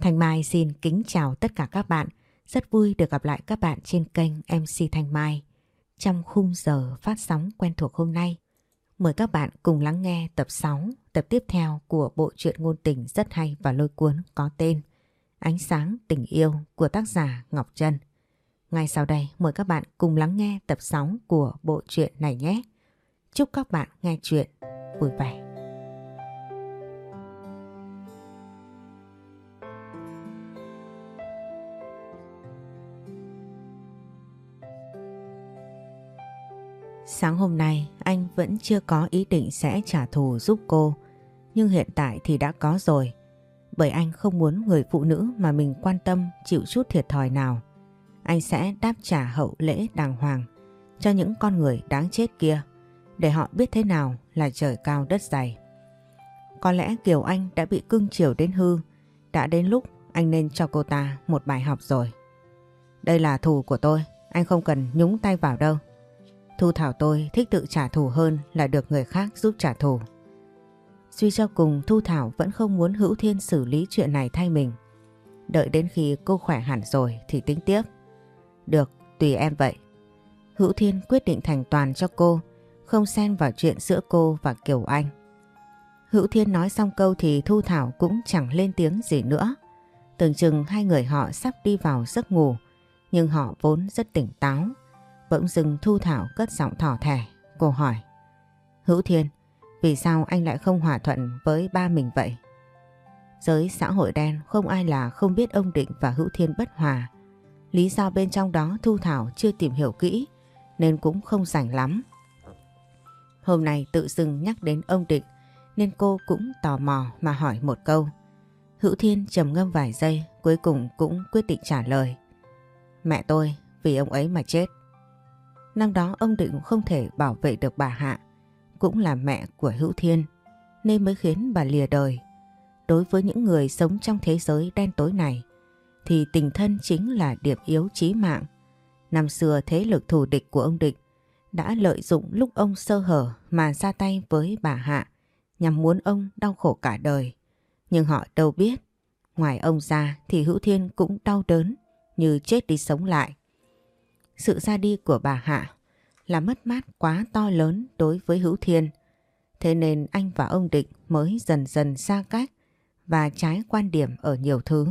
Thanh Mai xin kính chào tất cả các bạn. Rất vui được gặp lại các bạn trên kênh MC Thanh Mai trong khung giờ phát sóng quen thuộc hôm nay. Mời các bạn cùng lắng nghe tập 6, tập tiếp theo của bộ truyện ngôn tình rất hay và lôi cuốn có tên Ánh sáng tình yêu của tác giả Ngọc Trân. Ngay sau đây mời các bạn cùng lắng nghe tập 6 của bộ truyện này nhé. Chúc các bạn nghe chuyện vui vẻ. Sáng hôm nay anh vẫn chưa có ý định sẽ trả thù giúp cô nhưng hiện tại thì đã có rồi bởi anh không muốn người phụ nữ mà mình quan tâm chịu chút thiệt thòi nào. Anh sẽ đáp trả hậu lễ đàng hoàng cho những con người đáng chết kia để họ biết thế nào là trời cao đất dày. Có lẽ Kiều Anh đã bị cưng chiều đến hư, đã đến lúc anh nên cho cô ta một bài học rồi. Đây là thù của tôi, anh không cần nhúng tay vào đâu. Thu Thảo tôi thích tự trả thù hơn là được người khác giúp trả thù. Suy cho cùng Thu Thảo vẫn không muốn Hữu Thiên xử lý chuyện này thay mình. Đợi đến khi cô khỏe hẳn rồi thì tính tiếp. Được, tùy em vậy. Hữu Thiên quyết định thành toàn cho cô, không xen vào chuyện giữa cô và Kiều Anh. Hữu Thiên nói xong câu thì Thu Thảo cũng chẳng lên tiếng gì nữa. Tưởng chừng hai người họ sắp đi vào giấc ngủ, nhưng họ vốn rất tỉnh táo. Bỗng dừng Thu Thảo cất giọng thỏ thẻ. Cô hỏi. Hữu Thiên, vì sao anh lại không hòa thuận với ba mình vậy? Giới xã hội đen không ai là không biết ông Định và Hữu Thiên bất hòa. Lý do bên trong đó Thu Thảo chưa tìm hiểu kỹ nên cũng không rảnh lắm. Hôm nay tự dưng nhắc đến ông Định nên cô cũng tò mò mà hỏi một câu. Hữu Thiên trầm ngâm vài giây cuối cùng cũng quyết định trả lời. Mẹ tôi vì ông ấy mà chết. Năm đó ông Định không thể bảo vệ được bà Hạ, cũng là mẹ của Hữu Thiên, nên mới khiến bà lìa đời. Đối với những người sống trong thế giới đen tối này, thì tình thân chính là điểm yếu chí mạng. Năm xưa thế lực thù địch của ông Định đã lợi dụng lúc ông sơ hở mà ra tay với bà Hạ nhằm muốn ông đau khổ cả đời. Nhưng họ đâu biết, ngoài ông ra thì Hữu Thiên cũng đau đớn như chết đi sống lại. Sự ra đi của bà Hạ là mất mát quá to lớn đối với Hữu Thiên. Thế nên anh và ông Định mới dần dần xa cách và trái quan điểm ở nhiều thứ.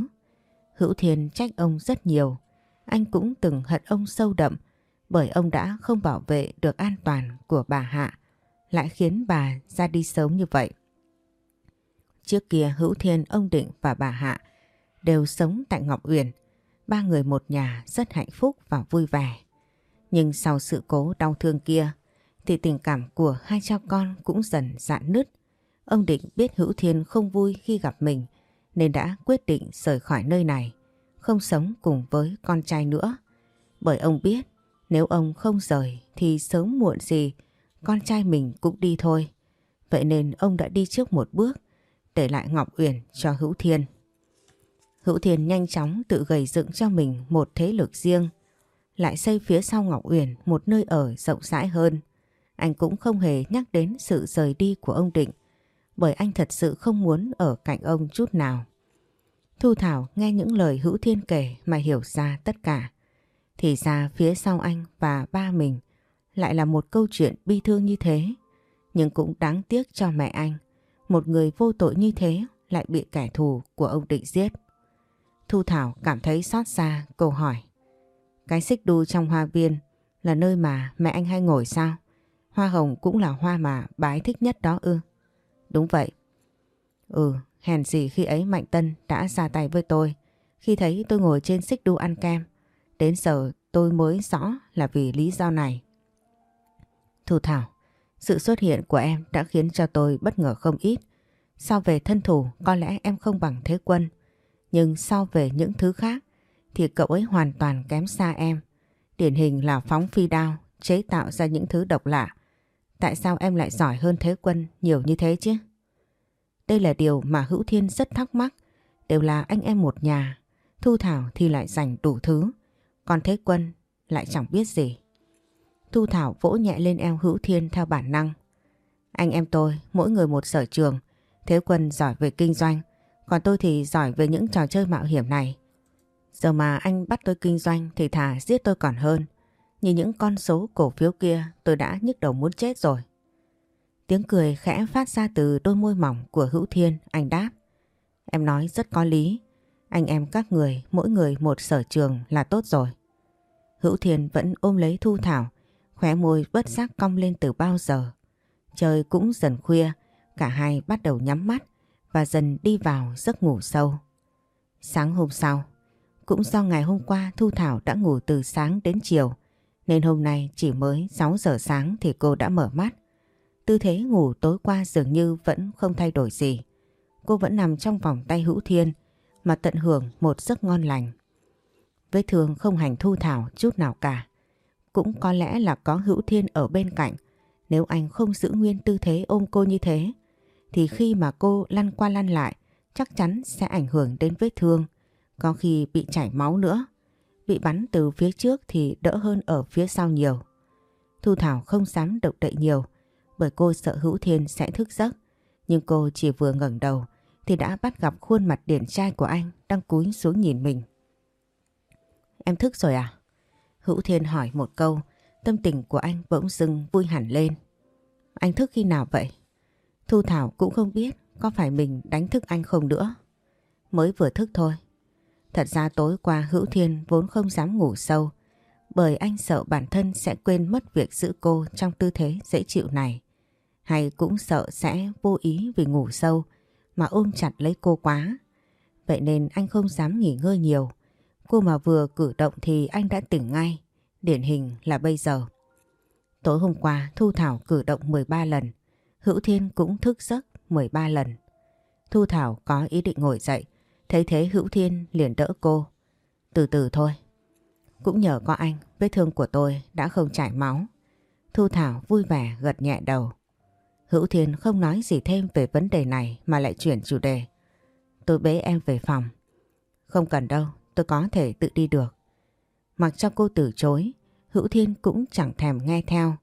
Hữu Thiên trách ông rất nhiều. Anh cũng từng hận ông sâu đậm bởi ông đã không bảo vệ được an toàn của bà Hạ, lại khiến bà ra đi sớm như vậy. Trước kia Hữu Thiên, ông Định và bà Hạ đều sống tại Ngọc Uyển, ba người một nhà rất hạnh phúc và vui vẻ. Nhưng sau sự cố đau thương kia thì tình cảm của hai cha con cũng dần dạn nứt. Ông Định biết Hữu Thiên không vui khi gặp mình nên đã quyết định rời khỏi nơi này, không sống cùng với con trai nữa. Bởi ông biết nếu ông không rời thì sớm muộn gì con trai mình cũng đi thôi. Vậy nên ông đã đi trước một bước để lại Ngọc Uyển cho Hữu Thiên. Hữu Thiên nhanh chóng tự gầy dựng cho mình một thế lực riêng, lại xây phía sau Ngọc Uyển một nơi ở rộng rãi hơn. Anh cũng không hề nhắc đến sự rời đi của ông Định, bởi anh thật sự không muốn ở cạnh ông chút nào. Thu Thảo nghe những lời Hữu Thiên kể mà hiểu ra tất cả. Thì ra phía sau anh và ba mình lại là một câu chuyện bi thương như thế. Nhưng cũng đáng tiếc cho mẹ anh. Một người vô tội như thế lại bị kẻ thù của ông Định giết. Thu Thảo cảm thấy xót xa cô hỏi. Cái xích đu trong hoa viên là nơi mà mẹ anh hay ngồi sao? Hoa hồng cũng là hoa mà bái thích nhất đó ư? Đúng vậy. Ừ, hèn gì khi ấy Mạnh Tân đã ra tay với tôi. Khi thấy tôi ngồi trên xích đu ăn kem. Đến giờ tôi mới rõ là vì lý do này. Thu Thảo, sự xuất hiện của em đã khiến cho tôi bất ngờ không ít. Sao về thân thủ có lẽ em không bằng thế quân. Nhưng so về những thứ khác thì cậu ấy hoàn toàn kém xa em. Điển hình là phóng phi đao, chế tạo ra những thứ độc lạ. Tại sao em lại giỏi hơn Thế Quân nhiều như thế chứ? Đây là điều mà Hữu Thiên rất thắc mắc. Đều là anh em một nhà. Thu Thảo thì lại dành đủ thứ. Còn Thế Quân lại chẳng biết gì. Thu Thảo vỗ nhẹ lên eo Hữu Thiên theo bản năng. Anh em tôi, mỗi người một sở trường. Thế Quân giỏi về kinh doanh, còn tôi thì giỏi về những trò chơi mạo hiểm này. Giờ mà anh bắt tôi kinh doanh thì thà giết tôi còn hơn. nhìn những con số cổ phiếu kia tôi đã nhức đầu muốn chết rồi. Tiếng cười khẽ phát ra từ đôi môi mỏng của Hữu Thiên, anh đáp. Em nói rất có lý. Anh em các người, mỗi người một sở trường là tốt rồi. Hữu Thiên vẫn ôm lấy Thu Thảo, khóe môi bất giác cong lên từ bao giờ. Trời cũng dần khuya, cả hai bắt đầu nhắm mắt và dần đi vào giấc ngủ sâu. Sáng hôm sau, cũng do ngày hôm qua Thu Thảo đã ngủ từ sáng đến chiều, nên hôm nay chỉ mới 6 giờ sáng thì cô đã mở mắt. Tư thế ngủ tối qua dường như vẫn không thay đổi gì. Cô vẫn nằm trong vòng tay hữu thiên mà tận hưởng một giấc ngon lành. Vết thương không hành Thu Thảo chút nào cả. Cũng có lẽ là có hữu thiên ở bên cạnh. Nếu anh không giữ nguyên tư thế ôm cô như thế, thì khi mà cô lăn qua lăn lại chắc chắn sẽ ảnh hưởng đến vết thương. Có khi bị chảy máu nữa. Bị bắn từ phía trước thì đỡ hơn ở phía sau nhiều. Thu Thảo không dám động đậy nhiều bởi cô sợ Hữu Thiên sẽ thức giấc. Nhưng cô chỉ vừa ngẩng đầu thì đã bắt gặp khuôn mặt điển trai của anh đang cúi xuống nhìn mình. Em thức rồi à? Hữu Thiên hỏi một câu, tâm tình của anh bỗng dưng vui hẳn lên. Anh thức khi nào vậy? Thu Thảo cũng không biết có phải mình đánh thức anh không nữa. Mới vừa thức thôi. Thật ra tối qua Hữu Thiên vốn không dám ngủ sâu, bởi anh sợ bản thân sẽ quên mất việc giữ cô trong tư thế dễ chịu này. Hay cũng sợ sẽ vô ý vì ngủ sâu mà ôm chặt lấy cô quá. Vậy nên anh không dám nghỉ ngơi nhiều. Cô mà vừa cử động thì anh đã tỉnh ngay. Điển hình là bây giờ. Tối hôm qua, Thu Thảo cử động 13 lần. Hữu Thiên cũng thức giấc 13 lần. Thu Thảo có ý định ngồi dậy. Thấy thế Hữu Thiên liền đỡ cô. Từ từ thôi. Cũng nhờ có anh, vết thương của tôi đã không chảy máu. Thu Thảo vui vẻ gật nhẹ đầu. Hữu Thiên không nói gì thêm về vấn đề này mà lại chuyển chủ đề. Tôi bế em về phòng. Không cần đâu, tôi có thể tự đi được. Mặc cho cô từ chối, Hữu Thiên cũng chẳng thèm nghe theo.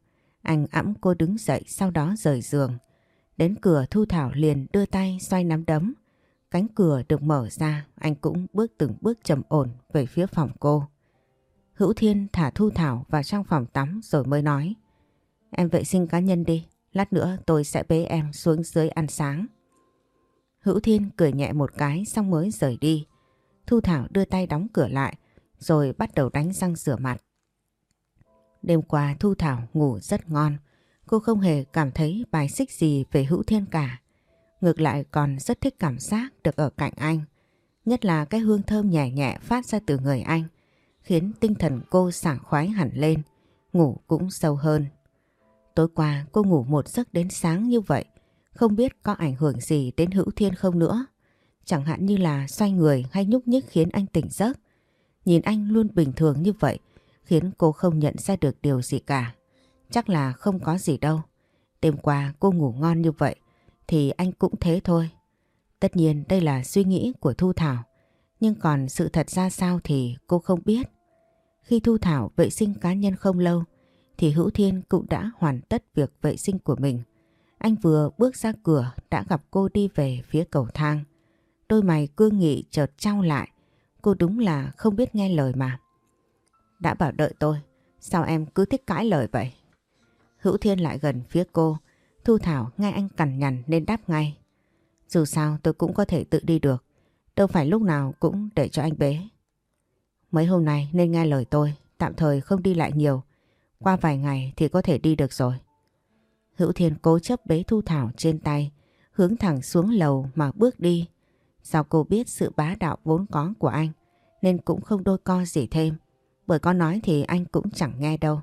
Anh ẵm cô đứng dậy sau đó rời giường. Đến cửa Thu Thảo liền đưa tay xoay nắm đấm. Cánh cửa được mở ra, anh cũng bước từng bước trầm ổn về phía phòng cô. Hữu Thiên thả Thu Thảo vào trong phòng tắm rồi mới nói. Em vệ sinh cá nhân đi, lát nữa tôi sẽ bế em xuống dưới ăn sáng. Hữu Thiên cười nhẹ một cái xong mới rời đi. Thu Thảo đưa tay đóng cửa lại rồi bắt đầu đánh răng rửa mặt. Đêm qua Thu Thảo ngủ rất ngon. Cô không hề cảm thấy bài xích gì về Hữu Thiên cả. Ngược lại còn rất thích cảm giác được ở cạnh anh. Nhất là cái hương thơm nhẹ nhẹ phát ra từ người anh khiến tinh thần cô sảng khoái hẳn lên, ngủ cũng sâu hơn. Tối qua cô ngủ một giấc đến sáng như vậy, không biết có ảnh hưởng gì đến Hữu Thiên không nữa. Chẳng hạn như là xoay người hay nhúc nhích khiến anh tỉnh giấc. Nhìn anh luôn bình thường như vậy khiến cô không nhận ra được điều gì cả. Chắc là không có gì đâu. Đêm qua cô ngủ ngon như vậy, thì anh cũng thế thôi. Tất nhiên đây là suy nghĩ của Thu Thảo. Nhưng còn sự thật ra sao thì cô không biết. Khi Thu Thảo vệ sinh cá nhân không lâu, thì Hữu Thiên cũng đã hoàn tất việc vệ sinh của mình. Anh vừa bước ra cửa đã gặp cô đi về phía cầu thang. Đôi mày cương nghị chợt trao lại. Cô đúng là không biết nghe lời mà. Đã bảo đợi tôi, sao em cứ thích cãi lời vậy? Hữu Thiên lại gần phía cô. Thu Thảo nghe anh cằn nhằn nên đáp ngay. Dù sao tôi cũng có thể tự đi được. Đâu phải lúc nào cũng để cho anh bế. Mấy hôm nay nên nghe lời tôi, tạm thời không đi lại nhiều. Qua vài ngày thì có thể đi được rồi. Hữu Thiên cố chấp bế Thu Thảo trên tay, hướng thẳng xuống lầu mà bước đi. Sao cô biết sự bá đạo vốn có của anh, nên cũng không đôi co gì thêm. Bởi có nói thì anh cũng chẳng nghe đâu.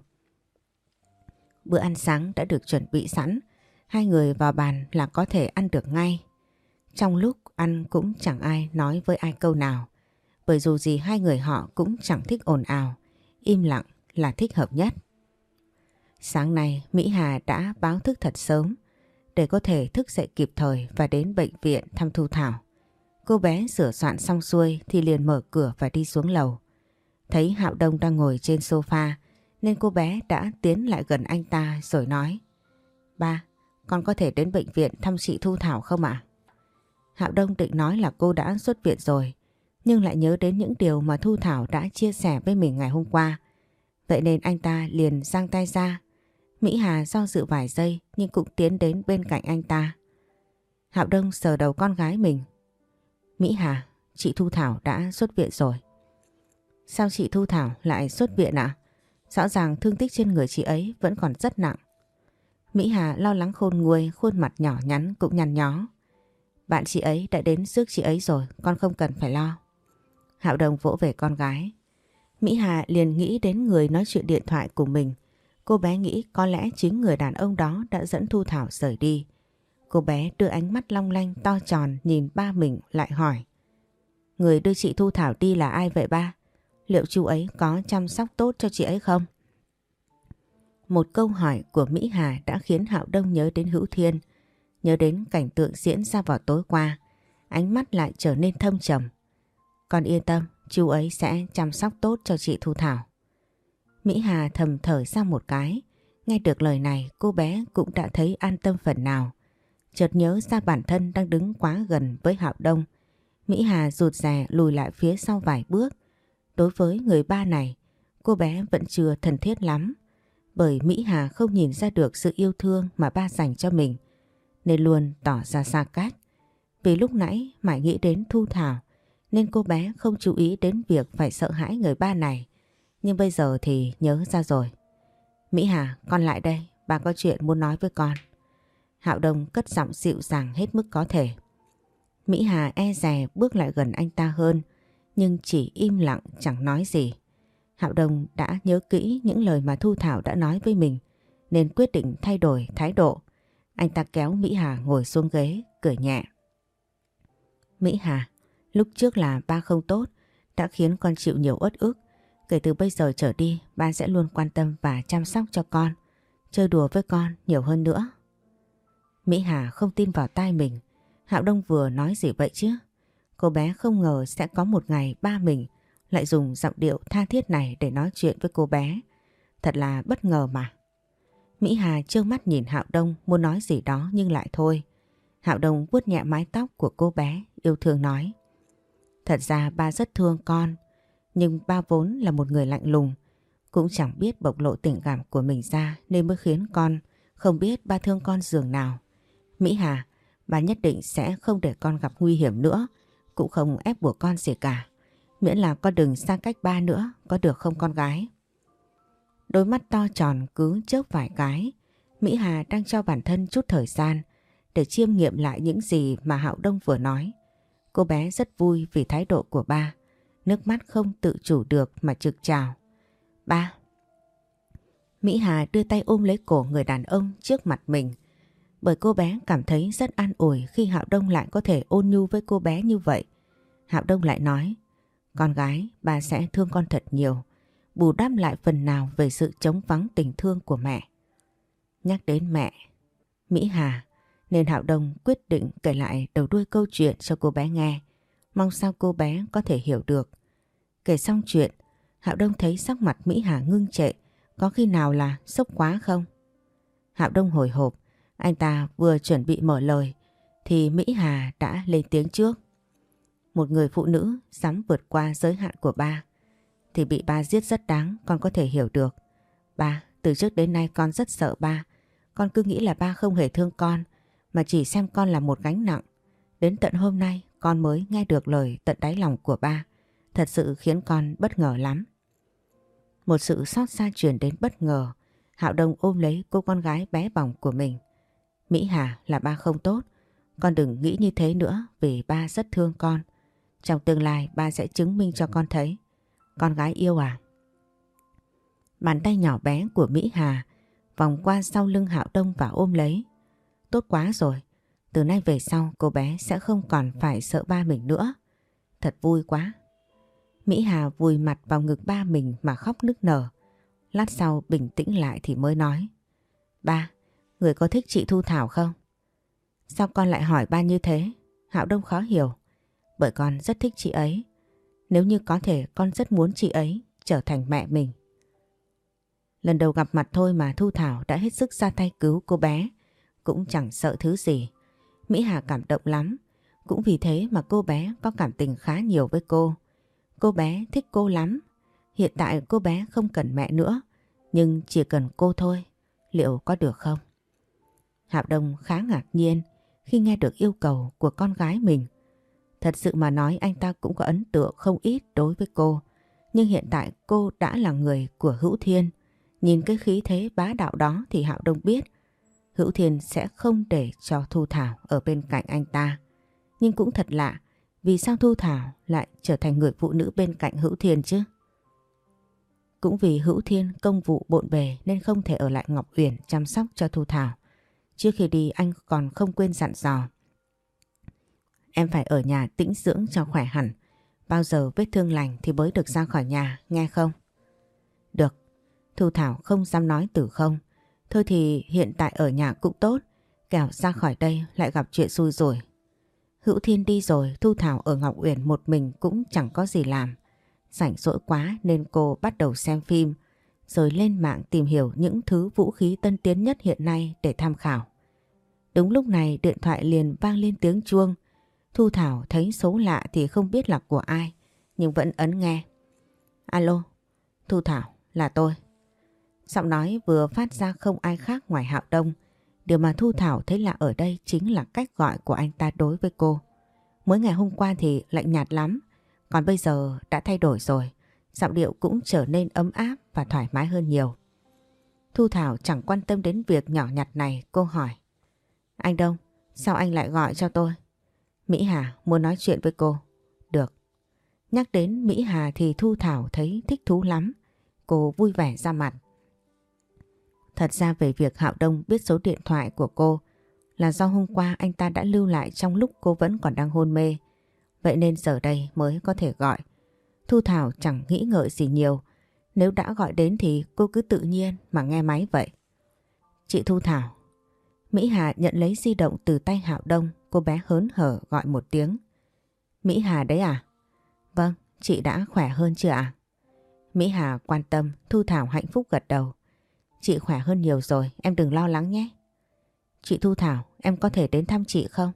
Bữa ăn sáng đã được chuẩn bị sẵn, hai người vào bàn là có thể ăn được ngay. Trong lúc ăn cũng chẳng ai nói với ai câu nào. Bởi dù gì hai người họ cũng chẳng thích ồn ào, im lặng là thích hợp nhất. Sáng nay Mỹ Hà đã báo thức thật sớm để có thể thức dậy kịp thời và đến bệnh viện thăm Thu Thảo. Cô bé sửa soạn xong xuôi thì liền mở cửa và đi xuống lầu. Thấy Hạo Đông đang ngồi trên sofa nên cô bé đã tiến lại gần anh ta rồi nói Ba, con có thể đến bệnh viện thăm chị Thu Thảo không ạ? Hạo Đông định nói là cô đã xuất viện rồi, nhưng lại nhớ đến những điều mà Thu Thảo đã chia sẻ với mình ngày hôm qua. Vậy nên anh ta liền giang tay ra. Mỹ Hà do dự vài giây nhưng cũng tiến đến bên cạnh anh ta. Hạo Đông sờ đầu con gái mình. Mỹ Hà, chị Thu Thảo đã xuất viện rồi. Sao chị Thu Thảo lại xuất viện ạ? Rõ ràng thương tích trên người chị ấy vẫn còn rất nặng. Mỹ Hà lo lắng khôn nguôi, khuôn mặt nhỏ nhắn cũng nhăn nhó. Bạn chị ấy đã đến rước chị ấy rồi, con không cần phải lo. Hạo Đồng vỗ về con gái. Mỹ Hà liền nghĩ đến người nói chuyện điện thoại của mình. Cô bé nghĩ có lẽ chính người đàn ông đó đã dẫn Thu Thảo rời đi. Cô bé đưa ánh mắt long lanh to tròn nhìn ba mình lại hỏi. Người đưa chị Thu Thảo đi là ai vậy ba? Liệu chú ấy có chăm sóc tốt cho chị ấy không? Một câu hỏi của Mỹ Hà đã khiến Hạo Đông nhớ đến Hữu Thiên, nhớ đến cảnh tượng diễn ra vào tối qua. Ánh mắt lại trở nên thâm trầm. Con yên tâm, chú ấy sẽ chăm sóc tốt cho chị Thu Thảo. Mỹ Hà thầm thở ra một cái. Nghe được lời này cô bé cũng đã thấy an tâm phần nào. Chợt nhớ ra bản thân đang đứng quá gần với Hạo Đông. Mỹ Hà rụt rè lùi lại phía sau vài bước. Đối với người ba này, cô bé vẫn chưa thân thiết lắm. Bởi Mỹ Hà không nhìn ra được sự yêu thương mà ba dành cho mình. Nên luôn tỏ ra xa cách. Vì lúc nãy mãi nghĩ đến Thu Thảo nên cô bé không chú ý đến việc phải sợ hãi người ba này. Nhưng bây giờ thì nhớ ra rồi. Mỹ Hà, con lại đây, bà có chuyện muốn nói với con. Hạo Đông cất giọng dịu dàng hết mức có thể. Mỹ Hà e rè bước lại gần anh ta hơn, nhưng chỉ im lặng chẳng nói gì. Hạo Đông đã nhớ kỹ những lời mà Thu Thảo đã nói với mình, nên quyết định thay đổi thái độ. Anh ta kéo Mỹ Hà ngồi xuống ghế, cười nhẹ. Mỹ Hà, lúc trước là ba không tốt, đã khiến con chịu nhiều uất ức. Kể từ bây giờ trở đi, ba sẽ luôn quan tâm và chăm sóc cho con, chơi đùa với con nhiều hơn nữa. Mỹ Hà không tin vào tai mình. Hạo Đông vừa nói gì vậy chứ? Cô bé không ngờ sẽ có một ngày ba mình lại dùng giọng điệu tha thiết này để nói chuyện với cô bé. Thật là bất ngờ mà. Mỹ Hà trơ mắt nhìn Hạo Đông muốn nói gì đó nhưng lại thôi. Hạo Đông vuốt nhẹ mái tóc của cô bé, yêu thương nói. Thật ra ba rất thương con, nhưng ba vốn là một người lạnh lùng. Cũng chẳng biết bộc lộ tình cảm của mình ra nên mới khiến con không biết ba thương con giường nào. Mỹ Hà, bà nhất định sẽ không để con gặp nguy hiểm nữa, cũng không ép buộc con gì cả. Miễn là con đừng xa cách ba nữa, có được không con gái? Đôi mắt to tròn cứ chớp vài cái. Mỹ Hà đang cho bản thân chút thời gian để chiêm nghiệm lại những gì mà Hạo Đông vừa nói. Cô bé rất vui vì thái độ của ba. Nước mắt không tự chủ được mà trực trào. Ba. Mỹ Hà đưa tay ôm lấy cổ người đàn ông trước mặt mình bởi cô bé cảm thấy rất an ủi khi Hạo Đông lại có thể ôn nhu với cô bé như vậy. Hạo Đông lại nói, con gái bà sẽ thương con thật nhiều, bù đắp lại phần nào về sự chống vắng tình thương của mẹ. Nhắc đến mẹ, Mỹ Hà, nên Hạo Đông quyết định kể lại đầu đuôi câu chuyện cho cô bé nghe, mong sao cô bé có thể hiểu được. Kể xong chuyện, Hạo Đông thấy sắc mặt Mỹ Hà ngưng trệ, có khi nào là sốc quá không? Hạo Đông hồi hộp, anh ta vừa chuẩn bị mở lời thì Mỹ Hà đã lên tiếng trước. Một người phụ nữ dám vượt qua giới hạn của ba thì bị ba giết rất đáng con có thể hiểu được. Ba, từ trước đến nay con rất sợ ba. Con cứ nghĩ là ba không hề thương con mà chỉ xem con là một gánh nặng. Đến tận hôm nay con mới nghe được lời tận đáy lòng của ba. Thật sự khiến con bất ngờ lắm. Một sự xót xa truyền đến bất ngờ. Hạo Đông ôm lấy cô con gái bé bỏng của mình. Mỹ Hà là ba không tốt. Con đừng nghĩ như thế nữa vì ba rất thương con. Trong tương lai ba sẽ chứng minh cho con thấy. Con gái yêu à? Bàn tay nhỏ bé của Mỹ Hà vòng qua sau lưng Hạo Đông và ôm lấy. Tốt quá rồi. Từ nay về sau cô bé sẽ không còn phải sợ ba mình nữa. Thật vui quá. Mỹ Hà vùi mặt vào ngực ba mình mà khóc nức nở. Lát sau bình tĩnh lại thì mới nói. Ba, Người có thích chị Thu Thảo không? Sao con lại hỏi ba như thế? Hạo Đông khó hiểu. Bởi con rất thích chị ấy. Nếu như có thể con rất muốn chị ấy trở thành mẹ mình. Lần đầu gặp mặt thôi mà Thu Thảo đã hết sức ra tay cứu cô bé. Cũng chẳng sợ thứ gì. Mỹ Hà cảm động lắm. Cũng vì thế mà cô bé có cảm tình khá nhiều với cô. Cô bé thích cô lắm. Hiện tại cô bé không cần mẹ nữa, nhưng chỉ cần cô thôi. Liệu có được không? Hạo Đông khá ngạc nhiên khi nghe được yêu cầu của con gái mình. Thật sự mà nói anh ta cũng có ấn tượng không ít đối với cô. Nhưng hiện tại cô đã là người của Hữu Thiên. Nhìn cái khí thế bá đạo đó thì Hạo Đông biết Hữu Thiên sẽ không để cho Thu Thảo ở bên cạnh anh ta. Nhưng cũng thật lạ, vì sao Thu Thảo lại trở thành người phụ nữ bên cạnh Hữu Thiên chứ? Cũng vì Hữu Thiên công vụ bộn bề nên không thể ở lại Ngọc Uyển chăm sóc cho Thu Thảo. Trước khi đi anh còn không quên dặn dò. Em phải ở nhà tĩnh dưỡng cho khỏe hẳn. Bao giờ vết thương lành thì mới được ra khỏi nhà, nghe không? Được. Thu Thảo không dám nói từ không. Thôi thì hiện tại ở nhà cũng tốt. Kẻo ra khỏi đây lại gặp chuyện xui rồi. Hữu Thiên đi rồi, Thu Thảo ở Ngọc Uyển một mình cũng chẳng có gì làm. Rảnh rỗi quá nên cô bắt đầu xem phim, rồi lên mạng tìm hiểu những thứ vũ khí tân tiến nhất hiện nay để tham khảo. Đúng lúc này điện thoại liền vang lên tiếng chuông. Thu Thảo thấy số lạ thì không biết là của ai, nhưng vẫn ấn nghe. Alo, Thu Thảo, là tôi. Giọng nói vừa phát ra không ai khác ngoài Hạo Đông. Điều mà Thu Thảo thấy lạ ở đây chính là cách gọi của anh ta đối với cô. Mới ngày hôm qua thì lạnh nhạt lắm, còn bây giờ đã thay đổi rồi. Giọng điệu cũng trở nên ấm áp và thoải mái hơn nhiều. Thu Thảo chẳng quan tâm đến việc nhỏ nhặt này, cô hỏi. Anh Đông, sao anh lại gọi cho tôi? Mỹ Hà muốn nói chuyện với cô. Được. Nhắc đến Mỹ Hà thì Thu Thảo thấy thích thú lắm. Cô vui vẻ ra mặt. Thật ra về việc Hạo Đông biết số điện thoại của cô là do hôm qua anh ta đã lưu lại trong lúc cô vẫn còn đang hôn mê. Vậy nên giờ đây mới có thể gọi. Thu Thảo chẳng nghĩ ngợi gì nhiều. Nếu đã gọi đến thì cô cứ tự nhiên mà nghe máy vậy. Chị Thu Thảo. Mỹ Hà nhận lấy di động từ tay Hạo Đông. Cô bé hớn hở gọi một tiếng. Mỹ Hà đấy à? Vâng, chị đã khỏe hơn chưa ạ? Mỹ Hà quan tâm, Thu Thảo hạnh phúc gật đầu. Chị khỏe hơn nhiều rồi, em đừng lo lắng nhé. Chị Thu Thảo, em có thể đến thăm chị không?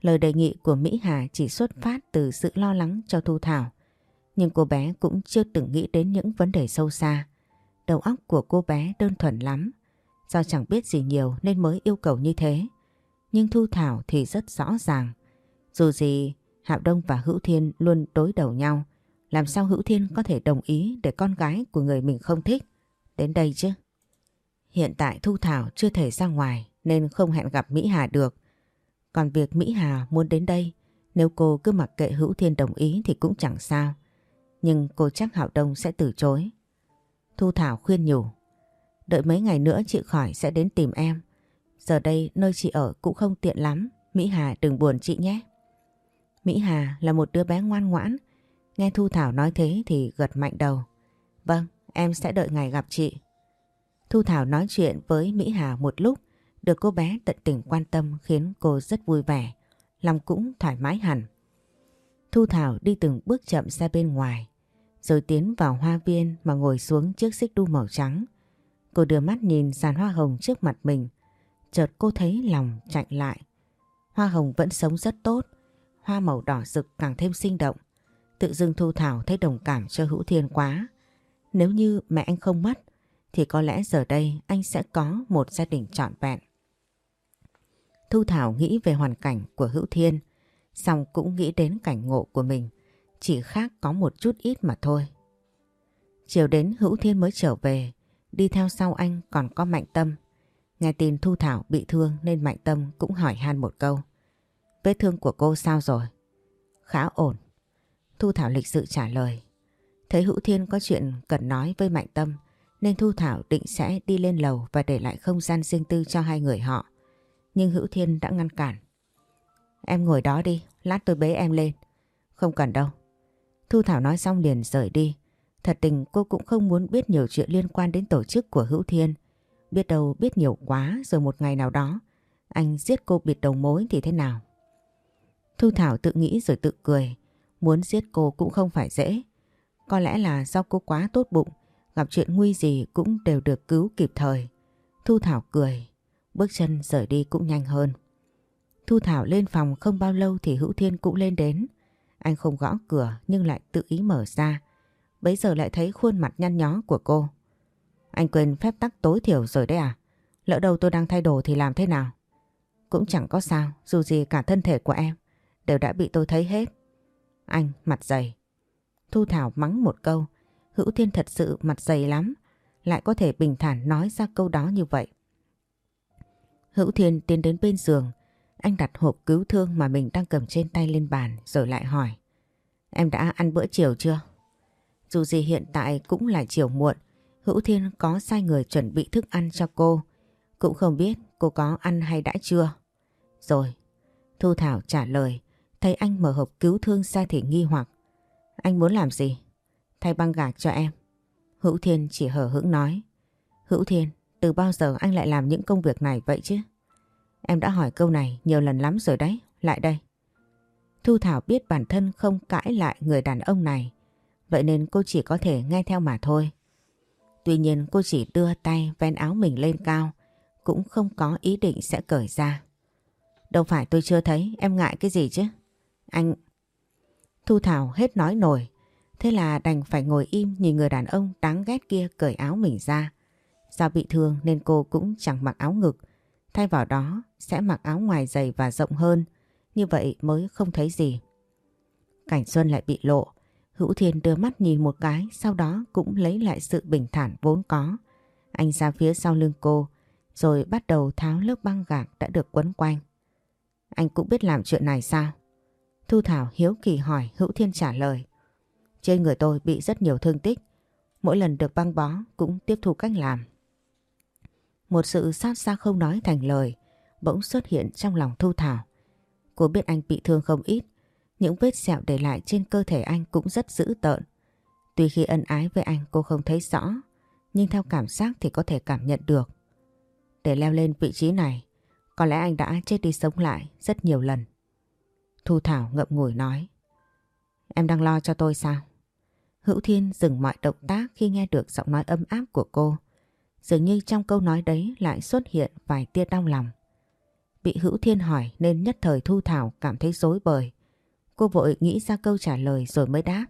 Lời đề nghị của Mỹ Hà chỉ xuất phát từ sự lo lắng cho Thu Thảo. Nhưng cô bé cũng chưa từng nghĩ đến những vấn đề sâu xa. Đầu óc của cô bé đơn thuần lắm. Do chẳng biết gì nhiều nên mới yêu cầu như thế. Nhưng Thu Thảo thì rất rõ ràng. Dù gì, Hạo Đông và Hữu Thiên luôn đối đầu nhau. Làm sao Hữu Thiên có thể đồng ý để con gái của người mình không thích đến đây chứ? Hiện tại Thu Thảo chưa thể ra ngoài nên không hẹn gặp Mỹ Hà được. Còn việc Mỹ Hà muốn đến đây, nếu cô cứ mặc kệ Hữu Thiên đồng ý thì cũng chẳng sao. Nhưng cô chắc Hạo Đông sẽ từ chối. Thu Thảo khuyên nhủ. Đợi mấy ngày nữa chị khỏi sẽ đến tìm em. Giờ đây nơi chị ở cũng không tiện lắm. Mỹ Hà đừng buồn chị nhé. Mỹ Hà là một đứa bé ngoan ngoãn. Nghe Thu Thảo nói thế thì gật mạnh đầu. Vâng, em sẽ đợi ngày gặp chị. Thu Thảo nói chuyện với Mỹ Hà một lúc được cô bé tận tình quan tâm khiến cô rất vui vẻ, lòng cũng thoải mái hẳn. Thu Thảo đi từng bước chậm ra bên ngoài, rồi tiến vào hoa viên mà ngồi xuống chiếc xích đu màu trắng. Cô đưa mắt nhìn sàn hoa hồng trước mặt mình, chợt cô thấy lòng chạy lại. Hoa hồng vẫn sống rất tốt, hoa màu đỏ rực càng thêm sinh động. Tự dưng Thu Thảo thấy đồng cảm cho Hữu Thiên quá. Nếu như mẹ anh không mất, thì có lẽ giờ đây anh sẽ có một gia đình trọn vẹn. Thu Thảo nghĩ về hoàn cảnh của Hữu Thiên, xong cũng nghĩ đến cảnh ngộ của mình, chỉ khác có một chút ít mà thôi. Chiều đến Hữu Thiên mới trở về, đi theo sau anh còn có Mạnh Tâm. Nghe tin Thu Thảo bị thương nên Mạnh Tâm cũng hỏi han một câu. Vết thương của cô sao rồi? Khá ổn. Thu Thảo lịch sự trả lời. Thấy Hữu Thiên có chuyện cần nói với Mạnh Tâm nên Thu Thảo định sẽ đi lên lầu và để lại không gian riêng tư cho hai người họ. Nhưng Hữu Thiên đã ngăn cản. Em ngồi đó đi, lát tôi bế em lên. Không cần đâu. Thu Thảo nói xong liền rời đi. Thật tình cô cũng không muốn biết nhiều chuyện liên quan đến tổ chức của Hữu Thiên. Biết đâu biết nhiều quá rồi một ngày nào đó anh giết cô bịt đầu mối thì thế nào? Thu Thảo tự nghĩ rồi tự cười. Muốn giết cô cũng không phải dễ. Có lẽ là do cô quá tốt bụng, gặp chuyện nguy gì cũng đều được cứu kịp thời. Thu Thảo cười, bước chân rời đi cũng nhanh hơn. Thu Thảo lên phòng không bao lâu thì Hữu Thiên cũng lên đến. Anh không gõ cửa nhưng lại tự ý mở ra. Bấy giờ lại thấy khuôn mặt nhăn nhó của cô. Anh quên phép tắc tối thiểu rồi đấy à? Lỡ đâu tôi đang thay đồ thì làm thế nào? Cũng chẳng có sao, dù gì cả thân thể của em đều đã bị tôi thấy hết. Anh mặt dày. Thu Thảo mắng một câu. Hữu Thiên thật sự mặt dày lắm. Lại có thể bình thản nói ra câu đó như vậy. Hữu Thiên tiến đến bên giường. Anh đặt hộp cứu thương mà mình đang cầm trên tay lên bàn rồi lại hỏi. Em đã ăn bữa chiều chưa? Dù gì hiện tại cũng là chiều muộn. Hữu Thiên có sai người chuẩn bị thức ăn cho cô. Cũng không biết cô có ăn hay đã chưa. Rồi. Thu Thảo trả lời. Thấy anh mở hộp cứu thương ra thì nghi hoặc. Anh muốn làm gì? Thay băng gạc cho em. Hữu Thiên chỉ hở hững nói. Hữu Thiên, từ bao giờ anh lại làm những công việc này vậy chứ? Em đã hỏi câu này nhiều lần lắm rồi đấy. Lại đây. Thu Thảo biết bản thân không cãi lại người đàn ông này. Vậy nên cô chỉ có thể nghe theo mà thôi. Tuy nhiên cô chỉ đưa tay ven áo mình lên cao. Cũng không có ý định sẽ cởi ra. Đâu phải tôi chưa thấy, em ngại cái gì chứ. Anh... Thu Thảo hết nói nổi. Thế là đành phải ngồi im nhìn người đàn ông đáng ghét kia cởi áo mình ra. Do bị thương nên cô cũng chẳng mặc áo ngực. Thay vào đó sẽ mặc áo ngoài dày và rộng hơn. Như vậy mới không thấy gì. Cảnh Xuân lại bị lộ. Hữu Thiên đưa mắt nhìn một cái, sau đó cũng lấy lại sự bình thản vốn có. Anh ra phía sau lưng cô, rồi bắt đầu tháo lớp băng gạc đã được quấn quanh. Anh cũng biết làm chuyện này sao? Thu Thảo hiếu kỳ hỏi, Hữu Thiên trả lời. Trên người tôi bị rất nhiều thương tích. Mỗi lần được băng bó cũng tiếp thu cách làm. Một sự xót xa không nói thành lời bỗng xuất hiện trong lòng Thu Thảo. Cô biết anh bị thương không ít. Những vết sẹo để lại trên cơ thể anh cũng rất dữ tợn. Tuy khi ân ái với anh cô không thấy rõ, nhưng theo cảm giác thì có thể cảm nhận được. Để leo lên vị trí này, có lẽ anh đã chết đi sống lại rất nhiều lần. Thu Thảo ngậm ngùi nói. Em đang lo cho tôi sao? Hữu Thiên dừng mọi động tác khi nghe được giọng nói ấm áp của cô. Dường như trong câu nói đấy lại xuất hiện vài tia đau lòng. Bị Hữu Thiên hỏi nên nhất thời Thu Thảo cảm thấy dối bời. Cô vội nghĩ ra câu trả lời rồi mới đáp.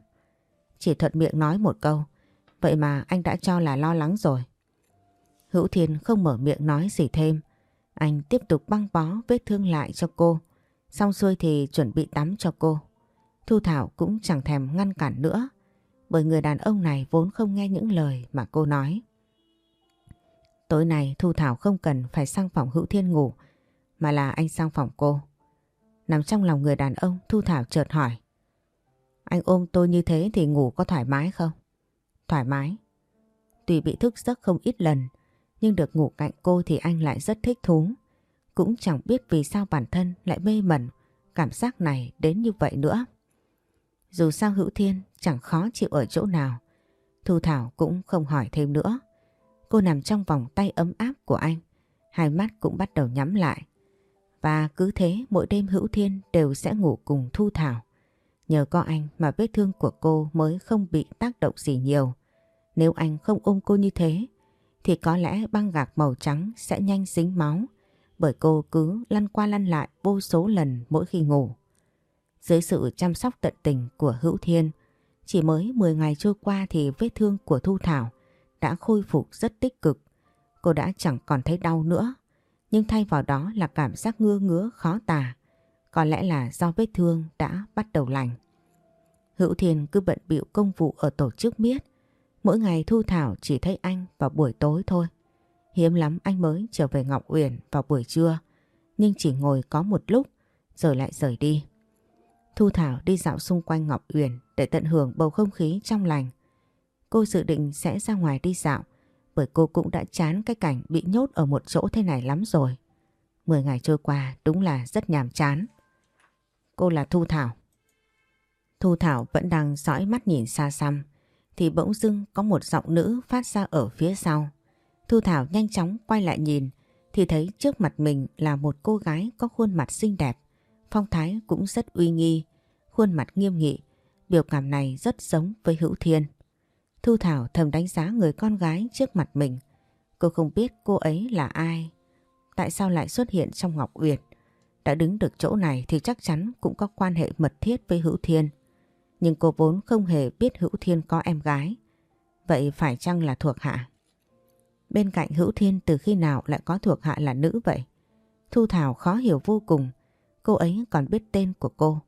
Chỉ thuận miệng nói một câu. Vậy mà anh đã cho là lo lắng rồi. Hữu Thiên không mở miệng nói gì thêm. Anh tiếp tục băng bó vết thương lại cho cô. Xong xuôi thì chuẩn bị tắm cho cô. Thu Thảo cũng chẳng thèm ngăn cản nữa. Bởi người đàn ông này vốn không nghe những lời mà cô nói. Tối nay Thu Thảo không cần phải sang phòng Hữu Thiên ngủ, mà là anh sang phòng cô. Nằm trong lòng người đàn ông, Thu Thảo chợt hỏi. Anh ôm tôi như thế thì ngủ có thoải mái không? Thoải mái. Tuy bị thức giấc không ít lần, nhưng được ngủ cạnh cô thì anh lại rất thích thú. Cũng chẳng biết vì sao bản thân lại mê mẩn, cảm giác này đến như vậy nữa. Dù sao Hữu Thiên chẳng khó chịu ở chỗ nào. Thu Thảo cũng không hỏi thêm nữa. Cô nằm trong vòng tay ấm áp của anh. Hai mắt cũng bắt đầu nhắm lại. Và cứ thế mỗi đêm Hữu Thiên đều sẽ ngủ cùng Thu Thảo. Nhờ có anh mà vết thương của cô mới không bị tác động gì nhiều. Nếu anh không ôm cô như thế thì có lẽ băng gạc màu trắng sẽ nhanh dính máu bởi cô cứ lăn qua lăn lại vô số lần mỗi khi ngủ. Dưới sự chăm sóc tận tình của Hữu Thiên, chỉ mới 10 ngày trôi qua thì vết thương của Thu Thảo đã khôi phục rất tích cực. Cô đã chẳng còn thấy đau nữa, nhưng thay vào đó là cảm giác ngứa ngứa khó tả. Có lẽ là do vết thương đã bắt đầu lành. Hữu thiền cứ bận bịu công vụ ở tổ chức miết. Mỗi ngày Thu Thảo chỉ thấy anh vào buổi tối thôi. Hiếm lắm anh mới trở về Ngọc Uyển vào buổi trưa, nhưng chỉ ngồi có một lúc rồi lại rời đi. Thu Thảo đi dạo xung quanh Ngọc Uyển để tận hưởng bầu không khí trong lành. Cô dự định sẽ ra ngoài đi dạo bởi cô cũng đã chán cái cảnh bị nhốt ở một chỗ thế này lắm rồi. Mười ngày trôi qua đúng là rất nhàm chán. Cô là Thu Thảo. Thu Thảo vẫn đang dõi mắt nhìn xa xăm thì bỗng dưng có một giọng nữ phát ra ở phía sau. Thu Thảo nhanh chóng quay lại nhìn thì thấy trước mặt mình là một cô gái có khuôn mặt xinh đẹp, phong thái cũng rất uy nghi, khuôn mặt nghiêm nghị, biểu cảm này rất giống với Hữu Thiên. Thu Thảo thầm đánh giá người con gái trước mặt mình. Cô không biết cô ấy là ai, tại sao lại xuất hiện trong Ngọc Uyển. Đã đứng được chỗ này thì chắc chắn cũng có quan hệ mật thiết với Hữu Thiên. Nhưng cô vốn không hề biết Hữu Thiên có em gái. Vậy phải chăng là thuộc hạ? Bên cạnh Hữu Thiên từ khi nào lại có thuộc hạ là nữ vậy? Thu Thảo khó hiểu vô cùng. Cô ấy còn biết tên của cô.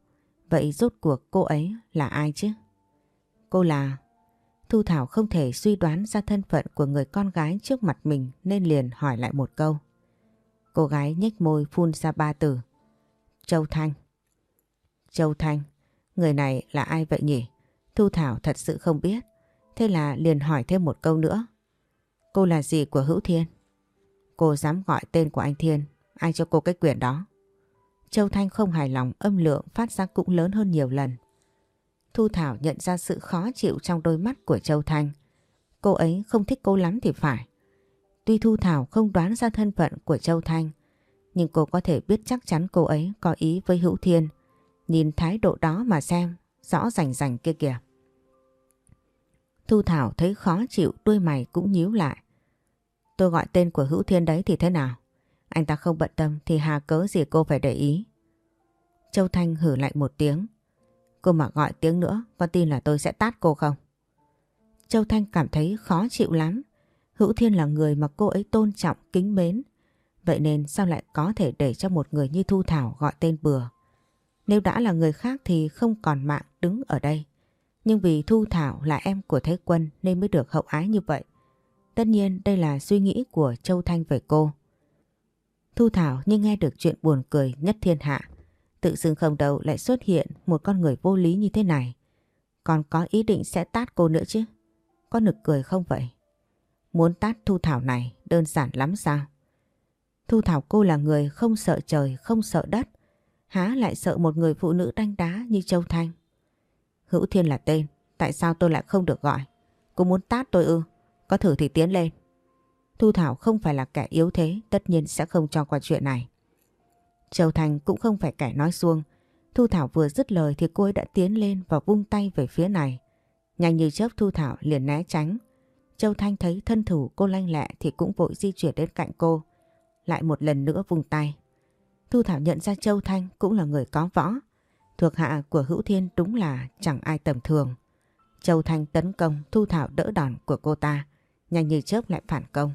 Vậy rốt cuộc cô ấy là ai chứ? Cô là... Thu Thảo không thể suy đoán ra thân phận của người con gái trước mặt mình nên liền hỏi lại một câu. Cô gái nhếch môi phun ra ba từ. Châu Thanh. Châu Thanh, người này là ai vậy nhỉ? Thu Thảo thật sự không biết. Thế là liền hỏi thêm một câu nữa. Cô là gì của Hữu Thiên? Cô dám gọi tên của anh Thiên, ai cho cô cái quyền đó? Châu Thanh không hài lòng âm lượng phát ra cũng lớn hơn nhiều lần. Thu Thảo nhận ra sự khó chịu trong đôi mắt của Châu Thanh. Cô ấy không thích cô lắm thì phải. Tuy Thu Thảo không đoán ra thân phận của Châu Thanh, nhưng cô có thể biết chắc chắn cô ấy có ý với Hữu Thiên. Nhìn thái độ đó mà xem, rõ rành rành kia kìa. Thu Thảo thấy khó chịu đuôi mày cũng nhíu lại. Tôi gọi tên của Hữu Thiên đấy thì thế nào? Anh ta không bận tâm thì hà cớ gì cô phải để ý. Châu Thanh hử lạnh một tiếng. Cô mà gọi tiếng nữa, có tin là tôi sẽ tát cô không? Châu Thanh cảm thấy khó chịu lắm. Hữu Thiên là người mà cô ấy tôn trọng, kính mến. Vậy nên sao lại có thể để cho một người như Thu Thảo gọi tên bừa? Nếu đã là người khác thì không còn mạng đứng ở đây. Nhưng vì Thu Thảo là em của Thế Quân nên mới được hậu ái như vậy. Tất nhiên đây là suy nghĩ của Châu Thanh về cô. Thu Thảo nhưng nghe được chuyện buồn cười nhất thiên hạ. Tự dưng không đâu lại xuất hiện một con người vô lý như thế này. Còn có ý định sẽ tát cô nữa chứ. Có nực cười không vậy? Muốn tát Thu Thảo này đơn giản lắm sao? Thu Thảo cô là người không sợ trời, không sợ đất. Há lại sợ một người phụ nữ đanh đá như Châu Thanh. Hữu Thiên là tên, tại sao tôi lại không được gọi? Cô muốn tát tôi ư? Có thử thì tiến lên. Thu Thảo không phải là kẻ yếu thế, tất nhiên sẽ không cho qua chuyện này. Châu Thành cũng không phải kẻ nói xuông. Thu Thảo vừa dứt lời thì cô ấy đã tiến lên và vung tay về phía này. Nhanh như chớp Thu Thảo liền né tránh. Châu Thanh thấy thân thủ cô lanh lẹ thì cũng vội di chuyển đến cạnh cô. Lại một lần nữa vung tay. Thu Thảo nhận ra Châu Thanh cũng là người có võ. Thuộc hạ của Hữu Thiên đúng là chẳng ai tầm thường. Châu Thanh tấn công, Thu Thảo đỡ đòn của cô ta. Nhanh như chớp lại phản công.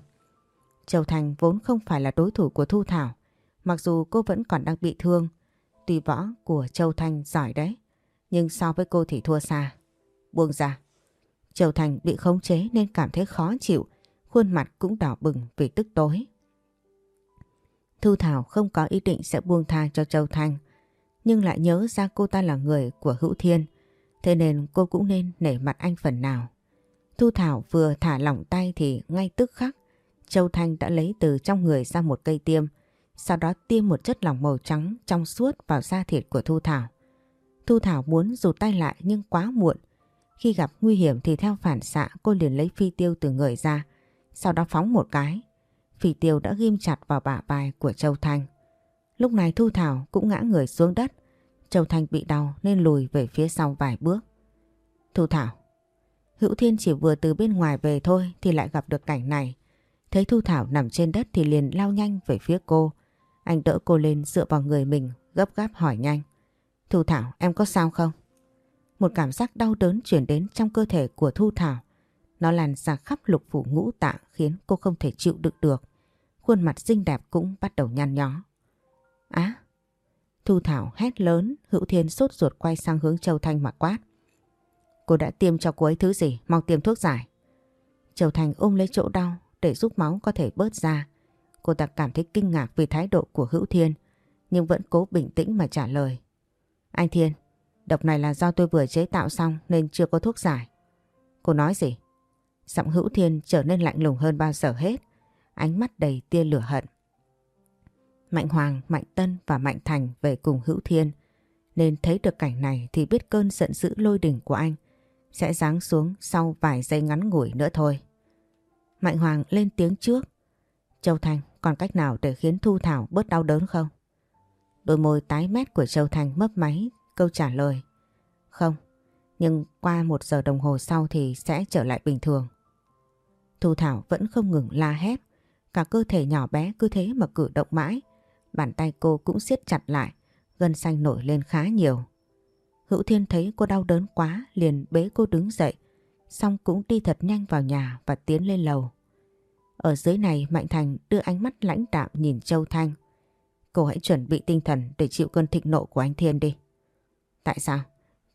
Châu Thanh vốn không phải là đối thủ của Thu Thảo. Mặc dù cô vẫn còn đang bị thương. Tuy võ của Châu Thanh giỏi đấy. Nhưng so với cô thì thua xa. Buông ra. Châu Thành bị khống chế nên cảm thấy khó chịu. Khuôn mặt cũng đỏ bừng vì tức tối. Thu Thảo không có ý định sẽ buông tha cho Châu Thanh. Nhưng lại nhớ ra cô ta là người của Hữu Thiên. Thế nên cô cũng nên nể mặt anh phần nào. Thu Thảo vừa thả lỏng tay thì ngay tức khắc Châu Thanh đã lấy từ trong người ra một cây tiêm, sau đó tiêm một chất lỏng màu trắng trong suốt vào da thịt của Thu Thảo. Thu Thảo muốn rụt tay lại nhưng quá muộn. Khi gặp nguy hiểm thì theo phản xạ cô liền lấy phi tiêu từ người ra, sau đó phóng một cái. Phi tiêu đã ghim chặt vào bả vai của Châu Thanh. Lúc này Thu Thảo cũng ngã người xuống đất. Châu Thanh bị đau nên lùi về phía sau vài bước. Thu Thảo Hữu Thiên chỉ vừa từ bên ngoài về thôi thì lại gặp được cảnh này. Thấy Thu Thảo nằm trên đất thì liền lao nhanh về phía cô. Anh đỡ cô lên dựa vào người mình gấp gáp hỏi nhanh. Thu Thảo em có sao không? Một cảm giác đau đớn chuyển đến trong cơ thể của Thu Thảo. Nó lan ra khắp lục phủ ngũ tạng khiến cô không thể chịu đựng được. Khuôn mặt xinh đẹp cũng bắt đầu nhăn nhó. Á! Thu Thảo hét lớn, Hữu Thiên sốt ruột quay sang hướng Châu Thanh mà quát. Cô đã tiêm cho cô ấy thứ gì? Mau tiêm thuốc giải. Châu Thanh ôm lấy chỗ đau để giúp máu có thể bớt ra. Cô ta cảm thấy kinh ngạc vì thái độ của Hữu Thiên nhưng vẫn cố bình tĩnh mà trả lời. Anh Thiên, độc này là do tôi vừa chế tạo xong nên chưa có thuốc giải. Cô nói gì? Giọng Hữu Thiên trở nên lạnh lùng hơn bao giờ hết. Ánh mắt đầy tia lửa hận. Mạnh Hoàng, Mạnh Tân và Mạnh Thành về cùng Hữu Thiên nên thấy được cảnh này thì biết cơn giận dữ lôi đỉnh của anh sẽ giáng xuống sau vài giây ngắn ngủi nữa thôi. Mạnh Hoàng lên tiếng trước. Châu Thành còn cách nào để khiến Thu Thảo bớt đau đớn không? Đôi môi tái mét của Châu Thành mấp máy câu trả lời. Không, nhưng qua một giờ đồng hồ sau thì sẽ trở lại bình thường. Thu Thảo vẫn không ngừng la hét, cả cơ thể nhỏ bé cứ thế mà cử động mãi, Bàn tay cô cũng siết chặt lại, gân xanh nổi lên khá nhiều. Hữu Thiên thấy cô đau đớn quá liền bế cô đứng dậy, xong cũng đi thật nhanh vào nhà và tiến lên lầu. Ở dưới này Mạnh Thành đưa ánh mắt lãnh đạm nhìn Châu Thanh. Cô hãy chuẩn bị tinh thần để chịu cơn thịnh nộ của anh Thiên đi. Tại sao?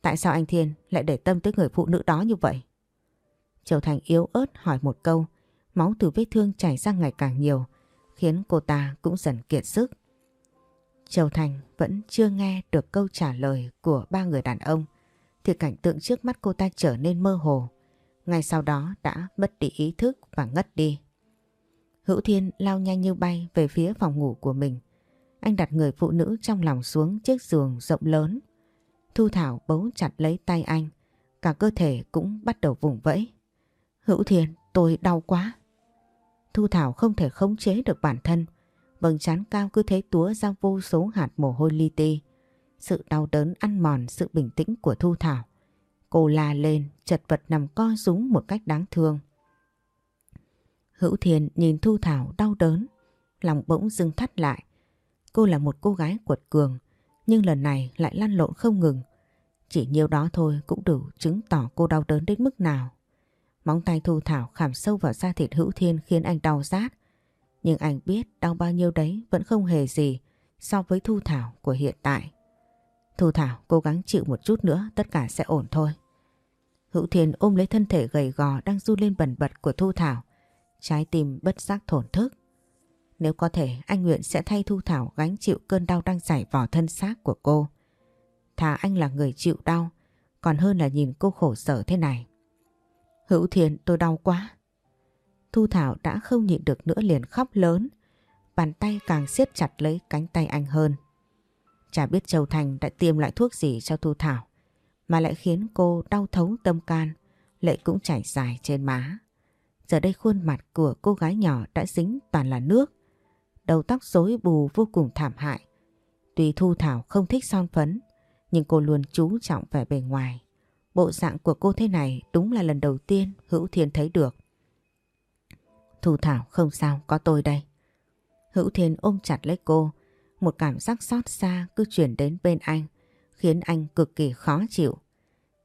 Tại sao anh Thiên lại để tâm tới người phụ nữ đó như vậy? Châu Thanh yếu ớt hỏi một câu, máu từ vết thương chảy ra ngày càng nhiều, khiến cô ta cũng dần kiệt sức. Châu Thành vẫn chưa nghe được câu trả lời của ba người đàn ông thì cảnh tượng trước mắt cô ta trở nên mơ hồ. Ngay sau đó đã mất đi ý thức và ngất đi. Hữu Thiên lao nhanh như bay về phía phòng ngủ của mình. Anh đặt người phụ nữ trong lòng xuống chiếc giường rộng lớn. Thu Thảo bấu chặt lấy tay anh. Cả cơ thể cũng bắt đầu vùng vẫy. Hữu Thiên, tôi đau quá. Thu Thảo không thể khống chế được bản thân. Vầng trán cao cứ thế túa ra vô số hạt mồ hôi li ti. Sự đau đớn ăn mòn sự bình tĩnh của Thu Thảo. Cô la lên, chật vật nằm co rúm một cách đáng thương. Hữu Thiền nhìn Thu Thảo đau đớn, lòng bỗng dưng thắt lại. Cô là một cô gái quật cường, nhưng lần này lại lăn lộn không ngừng. Chỉ nhiêu đó thôi cũng đủ chứng tỏ cô đau đớn đến mức nào. Móng tay Thu Thảo khảm sâu vào da thịt Hữu Thiên khiến anh đau rát. Nhưng anh biết đau bao nhiêu đấy vẫn không hề gì so với Thu Thảo của hiện tại. Thu Thảo cố gắng chịu một chút nữa tất cả sẽ ổn thôi. Hữu Thiên ôm lấy thân thể gầy gò đang du lên bần bật của Thu Thảo. Trái tim bất giác thổn thức. Nếu có thể anh nguyện sẽ thay Thu Thảo gánh chịu cơn đau đang chảy vào thân xác của cô. Thà anh là người chịu đau còn hơn là nhìn cô khổ sở thế này. Hữu Thiên tôi đau quá. Thu Thảo đã không nhịn được nữa liền khóc lớn. Bàn tay càng siết chặt lấy cánh tay anh hơn. Chả biết Châu Thành đã tiêm lại thuốc gì cho Thu Thảo mà lại khiến cô đau thấu tâm can, lệ cũng chảy dài trên má. Giờ đây khuôn mặt của cô gái nhỏ đã dính toàn là nước, đầu tóc rối bù vô cùng thảm hại. Tuy Thu Thảo không thích son phấn, nhưng cô luôn chú trọng vẻ bề ngoài. Bộ dạng của cô thế này đúng là lần đầu tiên Hữu Thiên thấy được. Thu Thảo không sao, có tôi đây. Hữu Thiên ôm chặt lấy cô, một cảm giác xót xa cứ chuyển đến bên anh, khiến anh cực kỳ khó chịu.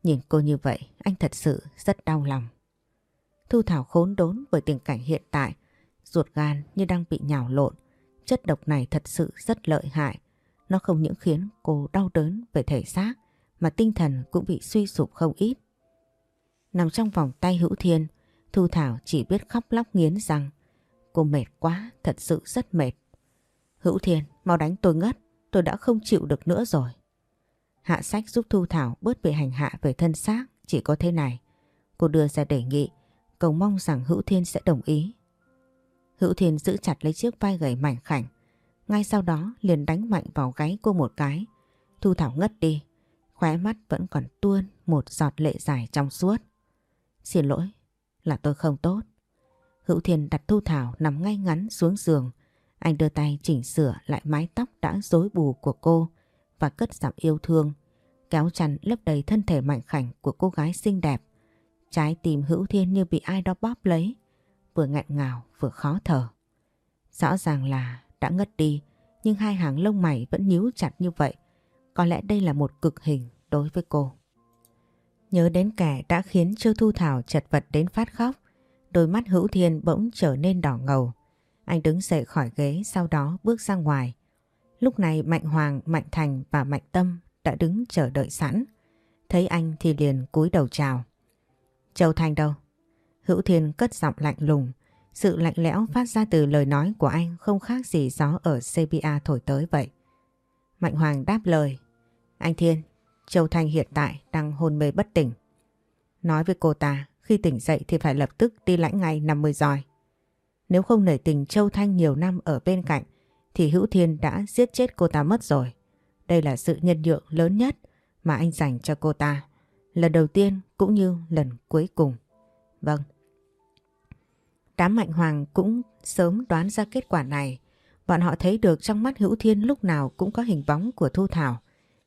Nhìn cô như vậy, anh thật sự rất đau lòng. Thu Thảo khốn đốn bởi tình cảnh hiện tại, ruột gan như đang bị nhào lộn. Chất độc này thật sự rất lợi hại. Nó không những khiến cô đau đớn về thể xác, mà tinh thần cũng bị suy sụp không ít. Nằm trong vòng tay Hữu Thiên, Thu Thảo chỉ biết khóc lóc nghiến răng. Cô mệt quá, thật sự rất mệt. Hữu Thiên, mau đánh tôi ngất, tôi đã không chịu được nữa rồi. Hạ sách giúp Thu Thảo bớt bị hành hạ về thân xác, chỉ có thế này. Cô đưa ra đề nghị, cầu mong rằng Hữu Thiên sẽ đồng ý. Hữu Thiên giữ chặt lấy chiếc vai gầy mảnh khảnh, ngay sau đó liền đánh mạnh vào gáy cô một cái. Thu Thảo ngất đi, khóe mắt vẫn còn tuôn một giọt lệ dài trong suốt. Xin lỗi, là tôi không tốt. Hữu Thiên đặt Thu Thảo nằm ngay ngắn xuống giường. Anh đưa tay chỉnh sửa lại mái tóc đã rối bù của cô và cất giọng yêu thương. Kéo chăn lấp đầy thân thể mạnh khảnh của cô gái xinh đẹp. Trái tim Hữu Thiên như bị ai đó bóp lấy. Vừa ngạn ngào vừa khó thở. Rõ ràng là đã ngất đi nhưng hai hàng lông mày vẫn nhíu chặt như vậy. Có lẽ đây là một cực hình đối với cô. Nhớ đến kẻ đã khiến Trương Thu Thảo chật vật đến phát khóc, đôi mắt hữu thiên bỗng trở nên đỏ ngầu. Anh đứng dậy khỏi ghế sau đó bước ra ngoài. Lúc này Mạnh Hoàng, Mạnh Thành và Mạnh Tâm đã đứng chờ đợi sẵn. Thấy anh thì liền cúi đầu chào. Châu Thành đâu? Hữu Thiên cất giọng lạnh lùng. Sự lạnh lẽo phát ra từ lời nói của anh không khác gì gió ở CBA thổi tới vậy. Mạnh Hoàng đáp lời. Anh Thiên, Châu Thanh hiện tại đang hôn mê bất tỉnh. Nói với cô ta khi tỉnh dậy thì phải lập tức đi lãnh ngay 50 giỏi. Nếu không nể tình Châu Thanh nhiều năm ở bên cạnh thì Hữu Thiên đã giết chết cô ta mất rồi. Đây là sự nhân nhượng lớn nhất mà anh dành cho cô ta. Lần đầu tiên cũng như lần cuối cùng. Vâng. Đám Mạnh Hoàng cũng sớm đoán ra kết quả này. Bọn họ thấy được trong mắt Hữu Thiên lúc nào cũng có hình bóng của Thu Thảo.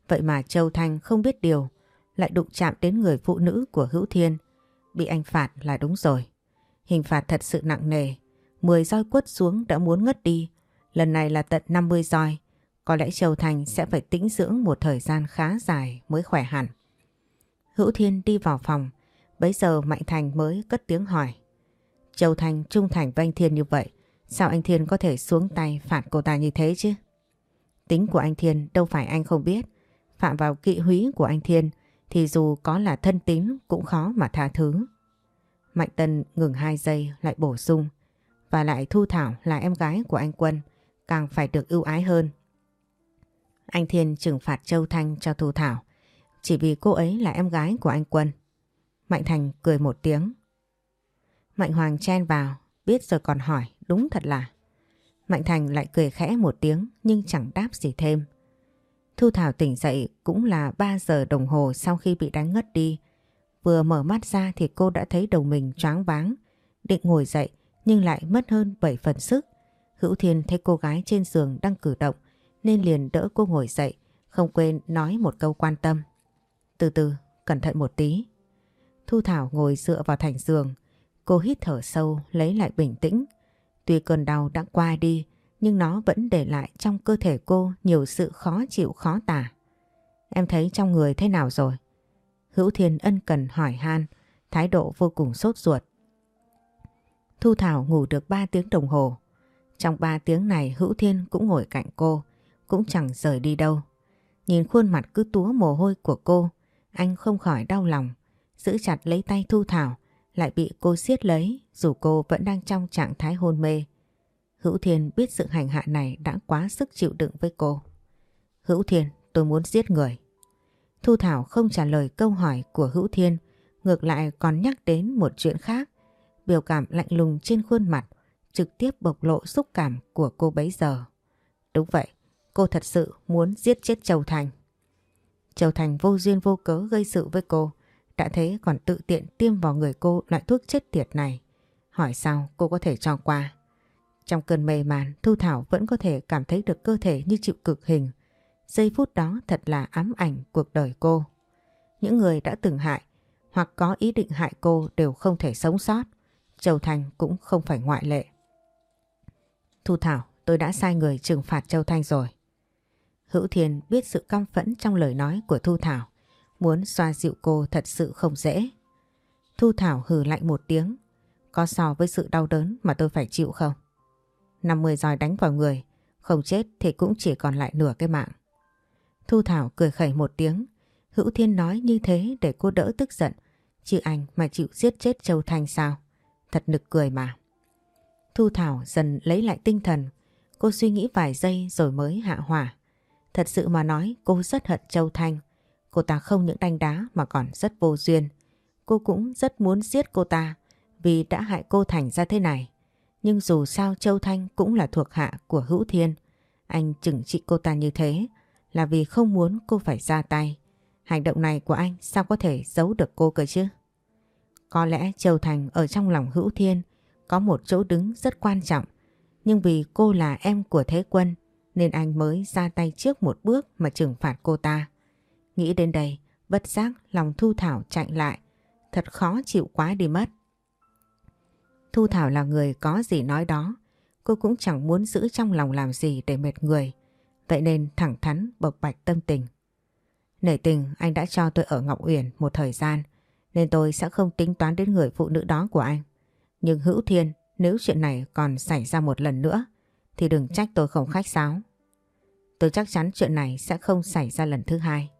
Vậy mà Châu Thanh không biết điều, lại đụng chạm đến người phụ nữ của Hữu Thiên. Bị anh phạt là đúng rồi. Hình phạt thật sự nặng nề. Mười roi quất xuống đã muốn ngất đi. Lần này là tận 50 roi, có lẽ Châu Thành sẽ phải tĩnh dưỡng một thời gian khá dài mới khỏe hẳn. Hữu Thiên đi vào phòng, bấy giờ Mạnh Thành mới cất tiếng hỏi. Châu Thành trung thành với anh Thiên như vậy, sao anh Thiên có thể xuống tay phạt cô ta như thế chứ? Tính của anh Thiên đâu phải anh không biết, phạm vào kỵ húy của anh Thiên thì dù có là thân tín cũng khó mà tha thứ. Mạnh Tân ngừng hai giây lại bổ sung và lại Thu Thảo là em gái của anh Quân càng phải được ưu ái hơn. Anh Thiên trừng phạt Châu Thanh cho Thu Thảo chỉ vì cô ấy là em gái của anh Quân. Mạnh Thành cười một tiếng. Mạnh Hoàng chen vào, biết rồi còn hỏi, đúng thật là. Mạnh Thành lại cười khẽ một tiếng nhưng chẳng đáp gì thêm. Thu Thảo tỉnh dậy cũng là 3 giờ đồng hồ sau khi bị đánh ngất đi. Vừa mở mắt ra thì cô đã thấy đầu mình choáng váng, định ngồi dậy nhưng lại mất hơn 7 phần sức. Hữu Thiên thấy cô gái trên giường đang cử động nên liền đỡ cô ngồi dậy, không quên nói một câu quan tâm. Từ từ, cẩn thận một tí. Thu Thảo ngồi dựa vào thành giường, cô hít thở sâu lấy lại bình tĩnh. Tuy cơn đau đã qua đi nhưng nó vẫn để lại trong cơ thể cô nhiều sự khó chịu khó tả. Em thấy trong người thế nào rồi? Hữu Thiên ân cần hỏi han, thái độ vô cùng sốt ruột. Thu Thảo ngủ được 3 tiếng đồng hồ. Trong 3 tiếng này Hữu Thiên cũng ngồi cạnh cô, cũng chẳng rời đi đâu. Nhìn khuôn mặt cứ túa mồ hôi của cô, anh không khỏi đau lòng, giữ chặt lấy tay Thu Thảo, lại bị cô siết lấy dù cô vẫn đang trong trạng thái hôn mê. Hữu Thiên biết sự hành hạ này đã quá sức chịu đựng với cô. Hữu Thiên, tôi muốn giết người. Thu Thảo không trả lời câu hỏi của Hữu Thiên, ngược lại còn nhắc đến một chuyện khác. Biểu cảm lạnh lùng trên khuôn mặt trực tiếp bộc lộ xúc cảm của cô bấy giờ. Đúng vậy, cô thật sự muốn giết chết Châu Thành. Châu Thành vô duyên vô cớ gây sự với cô, đã thế còn tự tiện tiêm vào người cô loại thuốc chết tiệt này. Hỏi sao cô có thể cho qua? Trong cơn mê màn, Thu Thảo vẫn có thể cảm thấy được cơ thể như chịu cực hình. Giây phút đó thật là ám ảnh cuộc đời cô. Những người đã từng hại hoặc có ý định hại cô đều không thể sống sót. Châu Thanh cũng không phải ngoại lệ. Thu Thảo, tôi đã sai người trừng phạt Châu Thanh rồi. Hữu Thiên biết sự căm phẫn trong lời nói của Thu Thảo. Muốn xoa dịu cô thật sự không dễ. Thu Thảo hừ lạnh một tiếng. Có so với sự đau đớn mà tôi phải chịu không? 50 roi đánh vào người, không chết thì cũng chỉ còn lại nửa cái mạng. Thu Thảo cười khẩy một tiếng, Hữu Thiên nói như thế để cô đỡ tức giận, chứ anh mà chịu giết chết Châu Thanh sao? Thật nực cười mà. Thu Thảo dần lấy lại tinh thần, cô suy nghĩ vài giây rồi mới hạ hỏa. Thật sự mà nói cô rất hận Châu Thanh, cô ta không những đánh đá mà còn rất vô duyên. Cô cũng rất muốn giết cô ta vì đã hại cô thành ra thế này. Nhưng dù sao Châu Thanh cũng là thuộc hạ của Hữu Thiên. Anh chừng trị cô ta như thế là vì không muốn cô phải ra tay. Hành động này của anh sao có thể giấu được cô cơ chứ? Có lẽ Châu Thành ở trong lòng Hữu Thiên có một chỗ đứng rất quan trọng. Nhưng vì cô là em của Thế Quân nên anh mới ra tay trước một bước mà trừng phạt cô ta. Nghĩ đến đây, bất giác lòng Thu Thảo chạy lại. Thật khó chịu quá đi mất. Thu Thảo là người có gì nói đó. Cô cũng chẳng muốn giữ trong lòng làm gì để mệt người. Vậy nên thẳng thắn bộc bạch tâm tình. Nể tình anh đã cho tôi ở Ngọc Uyển một thời gian nên tôi sẽ không tính toán đến người phụ nữ đó của anh. Nhưng Hữu Thiên nếu chuyện này còn xảy ra một lần nữa thì đừng trách tôi không khách sáo. Tôi chắc chắn chuyện này sẽ không xảy ra lần thứ hai.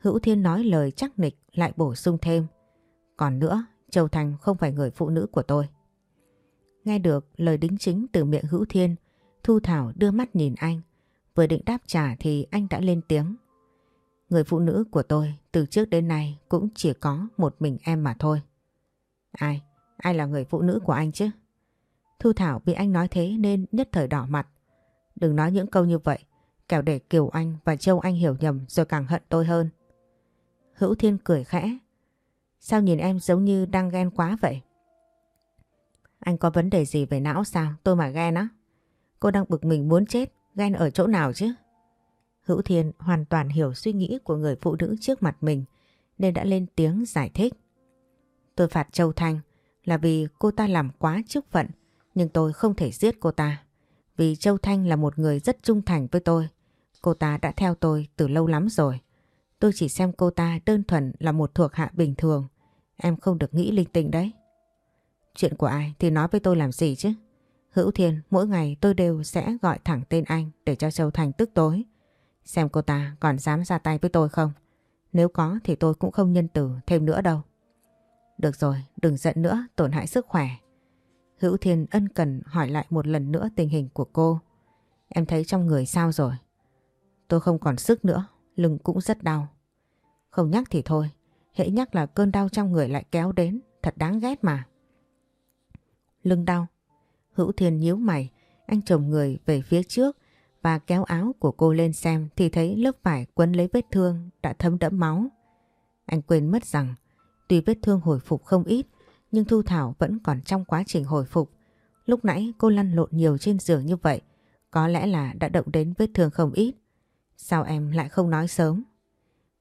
Hữu Thiên nói lời chắc nịch lại bổ sung thêm. Còn nữa, Châu Thành không phải người phụ nữ của tôi. Nghe được lời đính chính từ miệng Hữu Thiên, Thu Thảo đưa mắt nhìn anh. Vừa định đáp trả thì anh đã lên tiếng. Người phụ nữ của tôi từ trước đến nay cũng chỉ có một mình em mà thôi. Ai? Ai là người phụ nữ của anh chứ? Thu Thảo bị anh nói thế nên nhất thời đỏ mặt. Đừng nói những câu như vậy, kẻo để Kiều Anh và Châu Anh hiểu nhầm rồi càng hận tôi hơn. Hữu Thiên cười khẽ. Sao nhìn em giống như đang ghen quá vậy? Anh có vấn đề gì về não sao? Tôi mà ghen á. Cô đang bực mình muốn chết, ghen ở chỗ nào chứ? Hữu Thiên hoàn toàn hiểu suy nghĩ của người phụ nữ trước mặt mình nên đã lên tiếng giải thích. Tôi phạt Châu Thanh là vì cô ta làm quá chức phận nhưng tôi không thể giết cô ta. Vì Châu Thanh là một người rất trung thành với tôi. Cô ta đã theo tôi từ lâu lắm rồi. Tôi chỉ xem cô ta đơn thuần là một thuộc hạ bình thường. Em không được nghĩ linh tinh đấy. Chuyện của ai thì nói với tôi làm gì chứ? Hữu Thiên, mỗi ngày tôi đều sẽ gọi thẳng tên anh để cho Châu Thành tức tối. Xem cô ta còn dám ra tay với tôi không? Nếu có thì tôi cũng không nhân từ thêm nữa đâu. Được rồi, đừng giận nữa, tổn hại sức khỏe. Hữu Thiên ân cần hỏi lại một lần nữa tình hình của cô. Em thấy trong người sao rồi? Tôi không còn sức nữa, lưng cũng rất đau. Không nhắc thì thôi, hễ nhắc là cơn đau trong người lại kéo đến, thật đáng ghét mà. Lưng đau. Hữu Thiên nhíu mày, anh chồng người về phía trước và kéo áo của cô lên xem thì thấy lớp vải quấn lấy vết thương đã thấm đẫm máu. Anh quên mất rằng tuy vết thương hồi phục không ít nhưng Thu Thảo vẫn còn trong quá trình hồi phục. Lúc nãy cô lăn lộn nhiều trên giường như vậy có lẽ là đã động đến vết thương không ít. Sao em lại không nói sớm?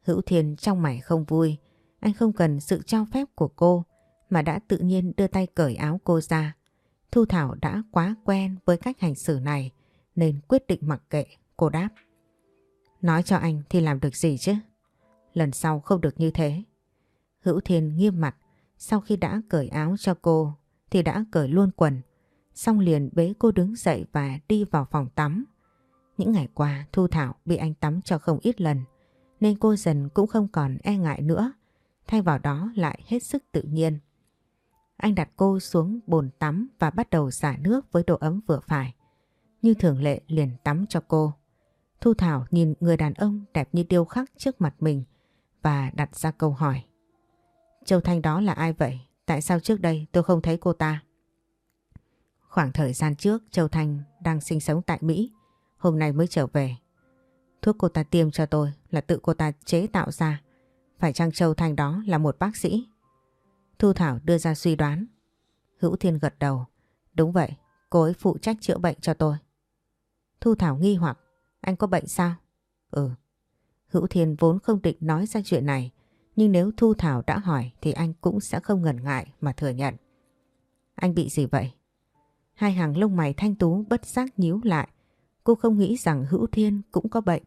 Hữu Thiên trong mày không vui. Anh không cần sự cho phép của cô mà đã tự nhiên đưa tay cởi áo cô ra. Thu Thảo đã quá quen với cách hành xử này nên quyết định mặc kệ, cô đáp. Nói cho anh thì làm được gì chứ? Lần sau không được như thế. Hữu Thiên nghiêm mặt, sau khi đã cởi áo cho cô, thì đã cởi luôn quần. Xong liền bế cô đứng dậy và đi vào phòng tắm. Những ngày qua, Thu Thảo bị anh tắm cho không ít lần, nên cô dần cũng không còn e ngại nữa. Thay vào đó lại hết sức tự nhiên. Anh đặt cô xuống bồn tắm và bắt đầu xả nước với độ ấm vừa phải. Như thường lệ liền tắm cho cô. Thu Thảo nhìn người đàn ông đẹp như điêu khắc trước mặt mình và đặt ra câu hỏi. Châu Thanh đó là ai vậy? Tại sao trước đây tôi không thấy cô ta? Khoảng thời gian trước Châu Thanh đang sinh sống tại Mỹ, hôm nay mới trở về. Thuốc cô ta tiêm cho tôi là tự cô ta chế tạo ra. Phải chăng Châu Thanh đó là một bác sĩ? Thu Thảo đưa ra suy đoán. Hữu Thiên gật đầu. Đúng vậy, cô ấy phụ trách chữa bệnh cho tôi. Thu Thảo nghi hoặc, anh có bệnh sao? Ừ. Hữu Thiên vốn không định nói ra chuyện này, nhưng nếu Thu Thảo đã hỏi thì anh cũng sẽ không ngần ngại mà thừa nhận. Anh bị gì vậy? Hai hàng lông mày thanh tú bất giác nhíu lại. Cô không nghĩ rằng Hữu Thiên cũng có bệnh.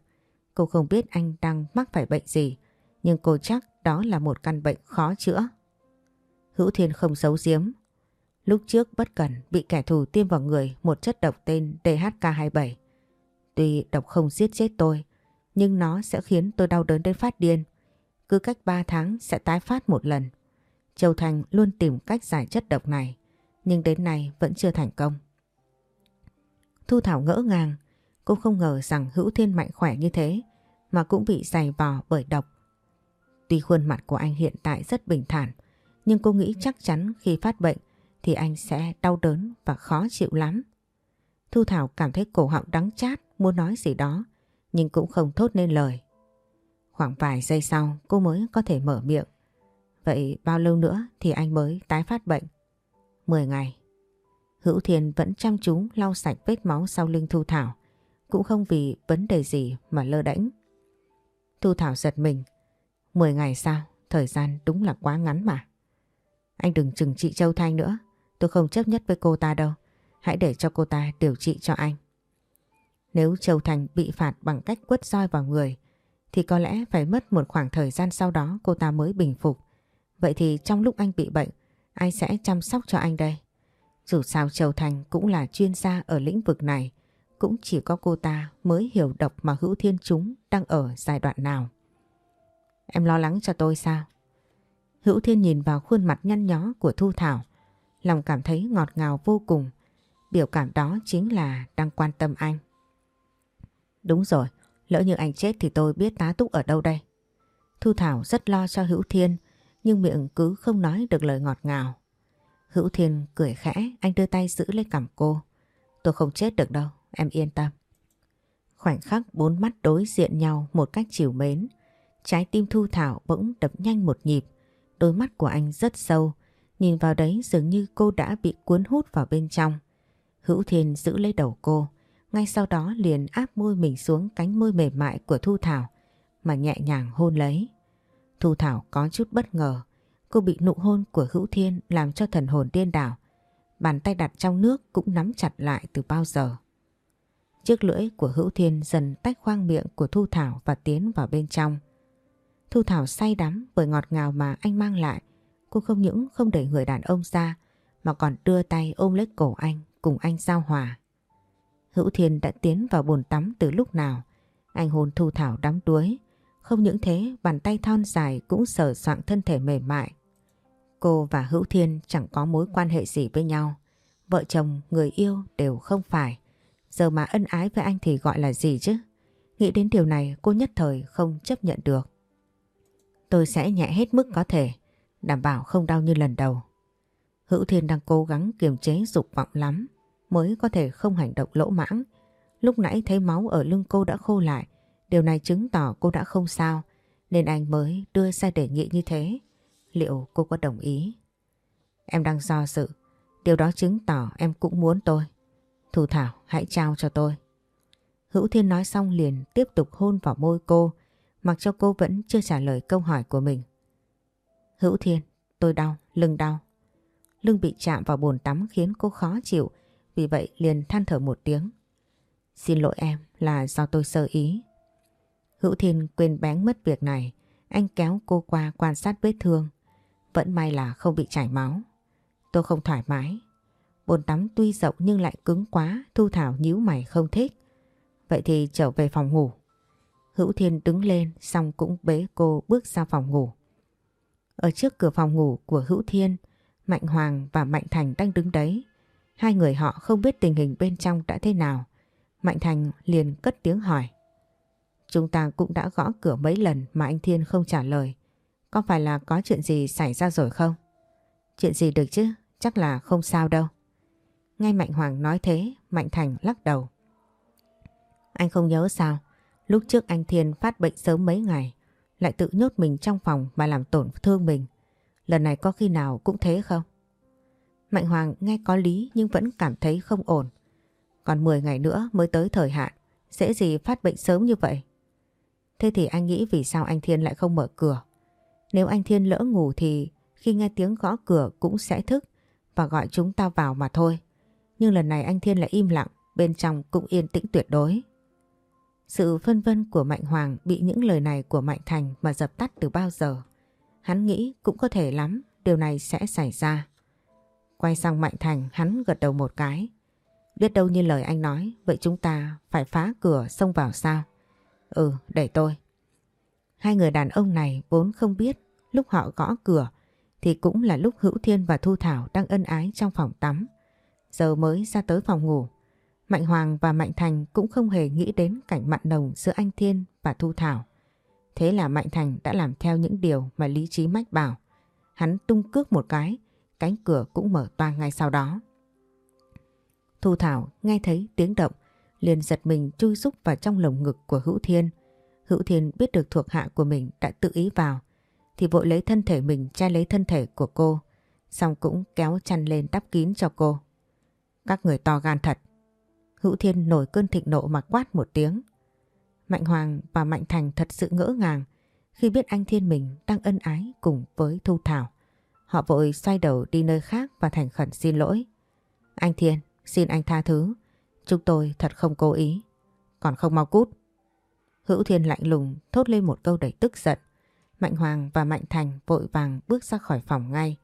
Cô không biết anh đang mắc phải bệnh gì, nhưng cô chắc đó là một căn bệnh khó chữa. Hữu Thiên không giấu giếm. Lúc trước bất cẩn bị kẻ thù tiêm vào người một chất độc tên DHK27. Tuy độc không giết chết tôi, nhưng nó sẽ khiến tôi đau đớn đến phát điên. Cứ cách 3 tháng sẽ tái phát một lần. Châu Thành luôn tìm cách giải chất độc này, nhưng đến nay vẫn chưa thành công. Thu Thảo ngỡ ngàng, cô không ngờ rằng Hữu Thiên mạnh khỏe như thế mà cũng bị dày vò bởi độc. Tuy khuôn mặt của anh hiện tại rất bình thản, nhưng cô nghĩ chắc chắn khi phát bệnh thì anh sẽ đau đớn và khó chịu lắm. Thu Thảo cảm thấy cổ họng đắng chát muốn nói gì đó nhưng cũng không thốt nên lời. Khoảng vài giây sau, cô mới có thể mở miệng. Vậy bao lâu nữa thì anh mới tái phát bệnh? Mười ngày. Hữu Thiên vẫn chăm chú lau sạch vết máu sau lưng Thu Thảo. Cũng không vì vấn đề gì mà lơ đễnh. Thu Thảo giật mình. Mười ngày sao? Thời gian đúng là quá ngắn mà. Anh đừng chừng trị Châu Thanh nữa. Tôi không chấp nhất với cô ta đâu. Hãy để cho cô ta điều trị cho anh. Nếu Châu Thành bị phạt bằng cách quất roi vào người thì có lẽ phải mất một khoảng thời gian sau đó cô ta mới bình phục. Vậy thì trong lúc anh bị bệnh, ai sẽ chăm sóc cho anh đây? Dù sao Châu Thành cũng là chuyên gia ở lĩnh vực này, cũng chỉ có cô ta mới hiểu độc mà hữu thiên chúng đang ở giai đoạn nào. Em lo lắng cho tôi sao? Hữu thiên nhìn vào khuôn mặt nhăn nhó của Thu Thảo, lòng cảm thấy ngọt ngào vô cùng. Biểu cảm đó chính là đang quan tâm anh. Đúng rồi, lỡ như anh chết thì tôi biết tá túc ở đâu đây. Thu Thảo rất lo cho Hữu Thiên, nhưng miệng cứ không nói được lời ngọt ngào. Hữu Thiên cười khẽ, anh đưa tay giữ lấy cằm cô. Tôi không chết được đâu, em yên tâm. Khoảnh khắc bốn mắt đối diện nhau một cách chiều mến. Trái tim Thu Thảo bỗng đập nhanh một nhịp. Đôi mắt của anh rất sâu. Nhìn vào đấy dường như cô đã bị cuốn hút vào bên trong. Hữu Thiên giữ lấy đầu cô. Ngay sau đó liền áp môi mình xuống cánh môi mềm mại của Thu Thảo, mà nhẹ nhàng hôn lấy. Thu Thảo có chút bất ngờ. Cô bị nụ hôn của Hữu Thiên làm cho thần hồn điên đảo. Bàn tay đặt trong nước cũng nắm chặt lại từ bao giờ. Chiếc lưỡi của Hữu Thiên dần tách khoang miệng của Thu Thảo và tiến vào bên trong. Thu Thảo say đắm bởi ngọt ngào mà anh mang lại. Cô không những không đẩy người đàn ông ra, mà còn đưa tay ôm lấy cổ anh cùng anh giao hòa. Hữu Thiên đã tiến vào bồn tắm từ lúc nào. Anh hôn Thu Thảo đắm đuối. Không những thế bàn tay thon dài cũng sờ soạng thân thể mềm mại. Cô và Hữu Thiên chẳng có mối quan hệ gì với nhau. Vợ chồng, người yêu đều không phải. Giờ mà ân ái với anh thì gọi là gì chứ? Nghĩ đến điều này cô nhất thời không chấp nhận được. Tôi sẽ nhẹ hết mức có thể, đảm bảo không đau như lần đầu. Hữu Thiên đang cố gắng kiềm chế dục vọng lắm mới có thể không hành động lỗ mãng. Lúc nãy thấy máu ở lưng cô đã khô lại, điều này chứng tỏ cô đã không sao, nên anh mới đưa ra đề nghị như thế. Liệu cô có đồng ý? Em đang do dự, điều đó chứng tỏ em cũng muốn tôi. Thu Thảo hãy trao cho tôi. Hữu Thiên nói xong liền tiếp tục hôn vào môi cô, mặc cho cô vẫn chưa trả lời câu hỏi của mình. Hữu Thiên, tôi đau, lưng đau. Lưng bị chạm vào bồn tắm khiến cô khó chịu, vì vậy liền than thở một tiếng. Xin lỗi em là do tôi sơ ý. Hữu Thiên quên bén mất việc này, anh kéo cô qua quan sát vết thương. Vẫn may là không bị chảy máu. Tôi không thoải mái. Bồn tắm tuy rộng nhưng lại cứng quá, Thu Thảo nhíu mày không thích. Vậy thì trở về phòng ngủ. Hữu Thiên đứng lên xong cũng bế cô bước ra phòng ngủ. Ở trước cửa phòng ngủ của Hữu Thiên, Mạnh Hoàng và Mạnh Thành đang đứng đấy. Hai người họ không biết tình hình bên trong đã thế nào. Mạnh Thành liền cất tiếng hỏi. Chúng ta cũng đã gõ cửa mấy lần mà anh Thiên không trả lời. Có phải là có chuyện gì xảy ra rồi không? Chuyện gì được chứ? Chắc là không sao đâu. Ngay Mạnh Hoàng nói thế, Mạnh Thành lắc đầu. Anh không nhớ sao? Lúc trước anh Thiên phát bệnh sớm mấy ngày, lại tự nhốt mình trong phòng mà làm tổn thương mình. Lần này có khi nào cũng thế không? Mạnh Hoàng nghe có lý nhưng vẫn cảm thấy không ổn. Còn 10 ngày nữa mới tới thời hạn, dễ gì phát bệnh sớm như vậy? Thế thì anh nghĩ vì sao anh Thiên lại không mở cửa? Nếu anh Thiên lỡ ngủ thì khi nghe tiếng gõ cửa cũng sẽ thức và gọi chúng ta vào mà thôi. Nhưng lần này anh Thiên lại im lặng, bên trong cũng yên tĩnh tuyệt đối. Sự phân vân của Mạnh Hoàng bị những lời này của Mạnh Thành mà dập tắt từ bao giờ. Hắn nghĩ cũng có thể lắm điều này sẽ xảy ra. Quay sang Mạnh Thành hắn gật đầu một cái. Biết đâu như lời anh nói, vậy chúng ta phải phá cửa xông vào sao? Ừ, để tôi. Hai người đàn ông này vốn không biết lúc họ gõ cửa thì cũng là lúc Hữu Thiên và Thu Thảo đang ân ái trong phòng tắm. Giờ mới ra tới phòng ngủ. Mạnh Hoàng và Mạnh Thành cũng không hề nghĩ đến cảnh mặn nồng giữa anh Thiên và Thu Thảo. Thế là Mạnh Thành đã làm theo những điều mà lý trí mách bảo. Hắn tung cước một cái cánh cửa cũng mở toang ngay sau đó. Thu Thảo nghe thấy tiếng động, liền giật mình chui rúc vào trong lồng ngực của Hữu Thiên. Hữu Thiên biết được thuộc hạ của mình đã tự ý vào, thì vội lấy thân thể mình che lấy thân thể của cô, xong cũng kéo chăn lên đắp kín cho cô. Các người to gan thật. Hữu Thiên nổi cơn thịnh nộ mà quát một tiếng. Mạnh Hoàng và Mạnh Thành thật sự ngỡ ngàng khi biết anh Thiên mình đang ân ái cùng với Thu Thảo. Họ vội xoay đầu đi nơi khác và thành khẩn xin lỗi. Anh Thiên, xin anh tha thứ. Chúng tôi thật không cố ý. Còn không mau cút. Hữu Thiên lạnh lùng thốt lên một câu đầy tức giận. Mạnh Hoàng và Mạnh Thành vội vàng bước ra khỏi phòng ngay.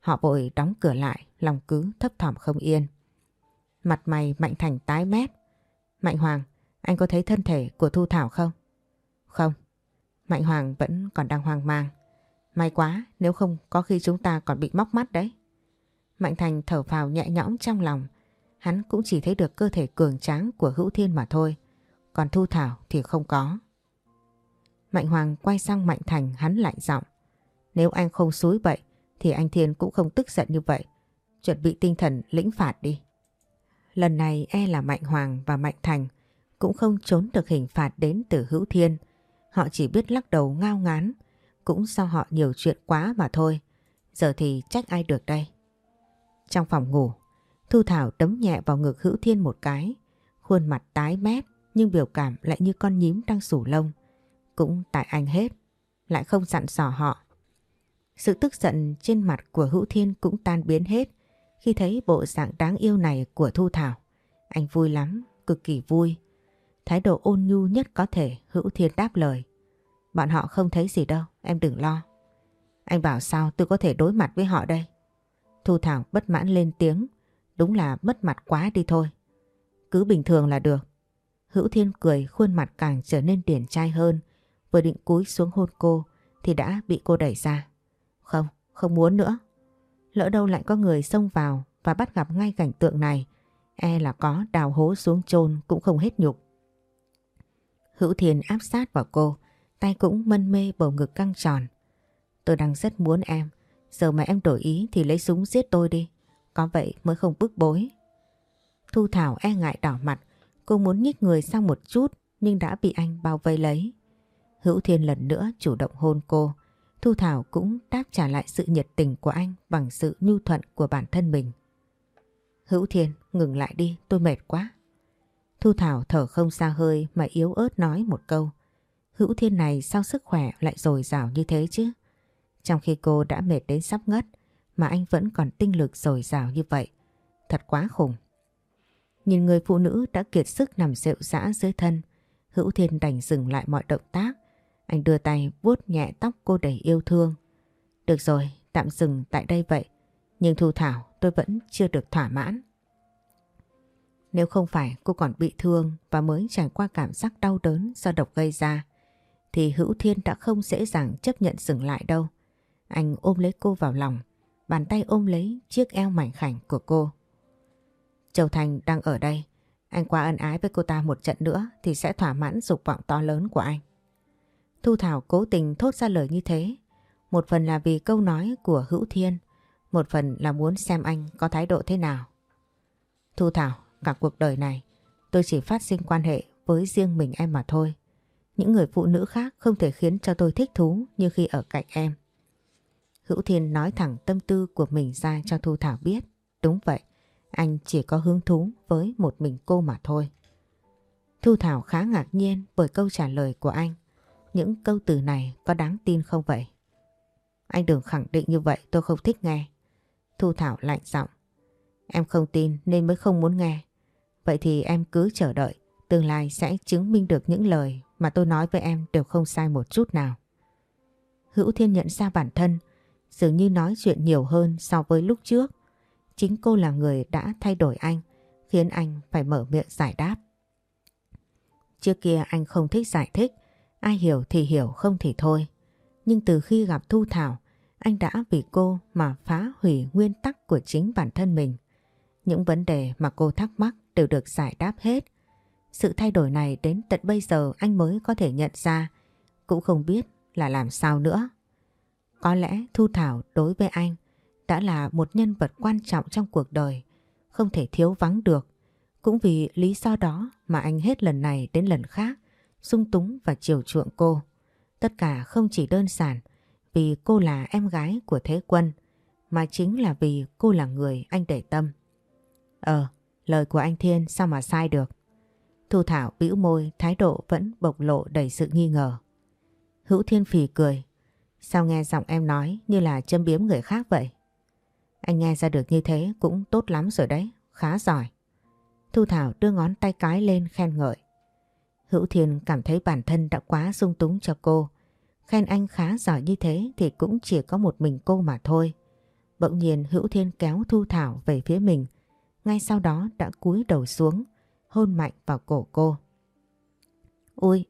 Họ vội đóng cửa lại, lòng cứ thấp thỏm không yên. Mặt mày Mạnh Thành tái mét. Mạnh Hoàng, anh có thấy thân thể của Thu Thảo không? Không. Mạnh Hoàng vẫn còn đang hoang mang. May quá, nếu không có khi chúng ta còn bị móc mắt đấy. Mạnh Thành thở phào nhẹ nhõm trong lòng. Hắn cũng chỉ thấy được cơ thể cường tráng của Hữu Thiên mà thôi. Còn Thu Thảo thì không có. Mạnh Hoàng quay sang Mạnh Thành, hắn lạnh giọng. Nếu anh không xúi bậy, thì anh Thiên cũng không tức giận như vậy. Chuẩn bị tinh thần lĩnh phạt đi. Lần này e là Mạnh Hoàng và Mạnh Thành cũng không trốn được hình phạt đến từ Hữu Thiên. Họ chỉ biết lắc đầu ngao ngán cũng do họ nhiều chuyện quá mà thôi. Giờ thì trách ai được đây. Trong phòng ngủ, Thu Thảo đấm nhẹ vào ngực Hữu Thiên một cái. Khuôn mặt tái mét nhưng biểu cảm lại như con nhím đang sủ lông. Cũng tại anh hết, lại không dặn dò họ. Sự tức giận trên mặt của Hữu Thiên cũng tan biến hết khi thấy bộ dạng đáng yêu này của Thu Thảo. Anh vui lắm, cực kỳ vui. Thái độ ôn nhu nhất có thể Hữu Thiên đáp lời. Bọn họ không thấy gì đâu, em đừng lo. Anh bảo sao tôi có thể đối mặt với họ đây? Thu Thảo bất mãn lên tiếng, đúng là mất mặt quá đi thôi. Cứ bình thường là được. Hữu Thiên cười khuôn mặt càng trở nên điển trai hơn, vừa định cúi xuống hôn cô thì đã bị cô đẩy ra. Không, không muốn nữa. Lỡ đâu lại có người xông vào và bắt gặp ngay cảnh tượng này, e là có đào hố xuống chôn cũng không hết nhục. Hữu Thiên áp sát vào cô, tay cũng mân mê bầu ngực căng tròn. Tôi đang rất muốn em, giờ mà em đổi ý thì lấy súng giết tôi đi, có vậy mới không bức bối. Thu Thảo e ngại đỏ mặt, cô muốn nhích người sang một chút nhưng đã bị anh bao vây lấy. Hữu Thiên lần nữa chủ động hôn cô, Thu Thảo cũng đáp trả lại sự nhiệt tình của anh bằng sự nhu thuận của bản thân mình. Hữu Thiên, ngừng lại đi, tôi mệt quá. Thu Thảo thở không xa hơi mà yếu ớt nói một câu. Hữu Thiên này sao sức khỏe lại dồi dào như thế chứ? Trong khi cô đã mệt đến sắp ngất mà anh vẫn còn tinh lực dồi dào như vậy. Thật quá khủng. Nhìn người phụ nữ đã kiệt sức nằm rệu rã dưới thân, Hữu Thiên đành dừng lại mọi động tác. Anh đưa tay vuốt nhẹ tóc cô đầy yêu thương. Được rồi, tạm dừng tại đây vậy. Nhưng Thu Thảo tôi vẫn chưa được thỏa mãn. Nếu không phải cô còn bị thương và mới trải qua cảm giác đau đớn do độc gây ra, thì Hữu Thiên đã không dễ dàng chấp nhận dừng lại đâu. Anh ôm lấy cô vào lòng, bàn tay ôm lấy chiếc eo mảnh khảnh của cô. Châu Thành đang ở đây, anh qua ân ái với cô ta một trận nữa thì sẽ thỏa mãn dục vọng to lớn của anh. Thu Thảo cố tình thốt ra lời như thế, một phần là vì câu nói của Hữu Thiên, một phần là muốn xem anh có thái độ thế nào. Thu Thảo, cả cuộc đời này tôi chỉ phát sinh quan hệ với riêng mình em mà thôi. Những người phụ nữ khác không thể khiến cho tôi thích thú như khi ở cạnh em. Hữu Thiên nói thẳng tâm tư của mình ra cho Thu Thảo biết. Đúng vậy, anh chỉ có hứng thú với một mình cô mà thôi. Thu Thảo khá ngạc nhiên bởi câu trả lời của anh. Những câu từ này có đáng tin không vậy? Anh đừng khẳng định như vậy tôi không thích nghe. Thu Thảo lạnh giọng. Em không tin nên mới không muốn nghe. Vậy thì em cứ chờ đợi. Tương lai sẽ chứng minh được những lời mà tôi nói với em đều không sai một chút nào. Hữu Thiên nhận ra bản thân dường như nói chuyện nhiều hơn so với lúc trước. Chính cô là người đã thay đổi anh, khiến anh phải mở miệng giải đáp. Trước kia anh không thích giải thích, ai hiểu thì hiểu không thì thôi. Nhưng từ khi gặp Thu Thảo, anh đã vì cô mà phá hủy nguyên tắc của chính bản thân mình. Những vấn đề mà cô thắc mắc đều được giải đáp hết. Sự thay đổi này đến tận bây giờ anh mới có thể nhận ra, cũng không biết là làm sao nữa. Có lẽ Thu Thảo đối với anh đã là một nhân vật quan trọng trong cuộc đời, không thể thiếu vắng được. Cũng vì lý do đó mà anh hết lần này đến lần khác sung túng và chiều chuộng cô. Tất cả không chỉ đơn giản vì cô là em gái của Thế Quân, mà chính là vì cô là người anh để tâm. Ờ, lời của anh Thiên sao mà sai được? Thu Thảo bĩu môi, thái độ vẫn bộc lộ đầy sự nghi ngờ. Hữu Thiên phì cười. Sao nghe giọng em nói như là châm biếm người khác vậy? Anh nghe ra được như thế cũng tốt lắm rồi đấy, khá giỏi. Thu Thảo đưa ngón tay cái lên khen ngợi. Hữu Thiên cảm thấy bản thân đã quá sung túng cho cô. Khen anh khá giỏi như thế thì cũng chỉ có một mình cô mà thôi. Bỗng nhiên Hữu Thiên kéo Thu Thảo về phía mình. Ngay sau đó đã cúi đầu xuống, hôn mạnh vào cổ cô. Ui!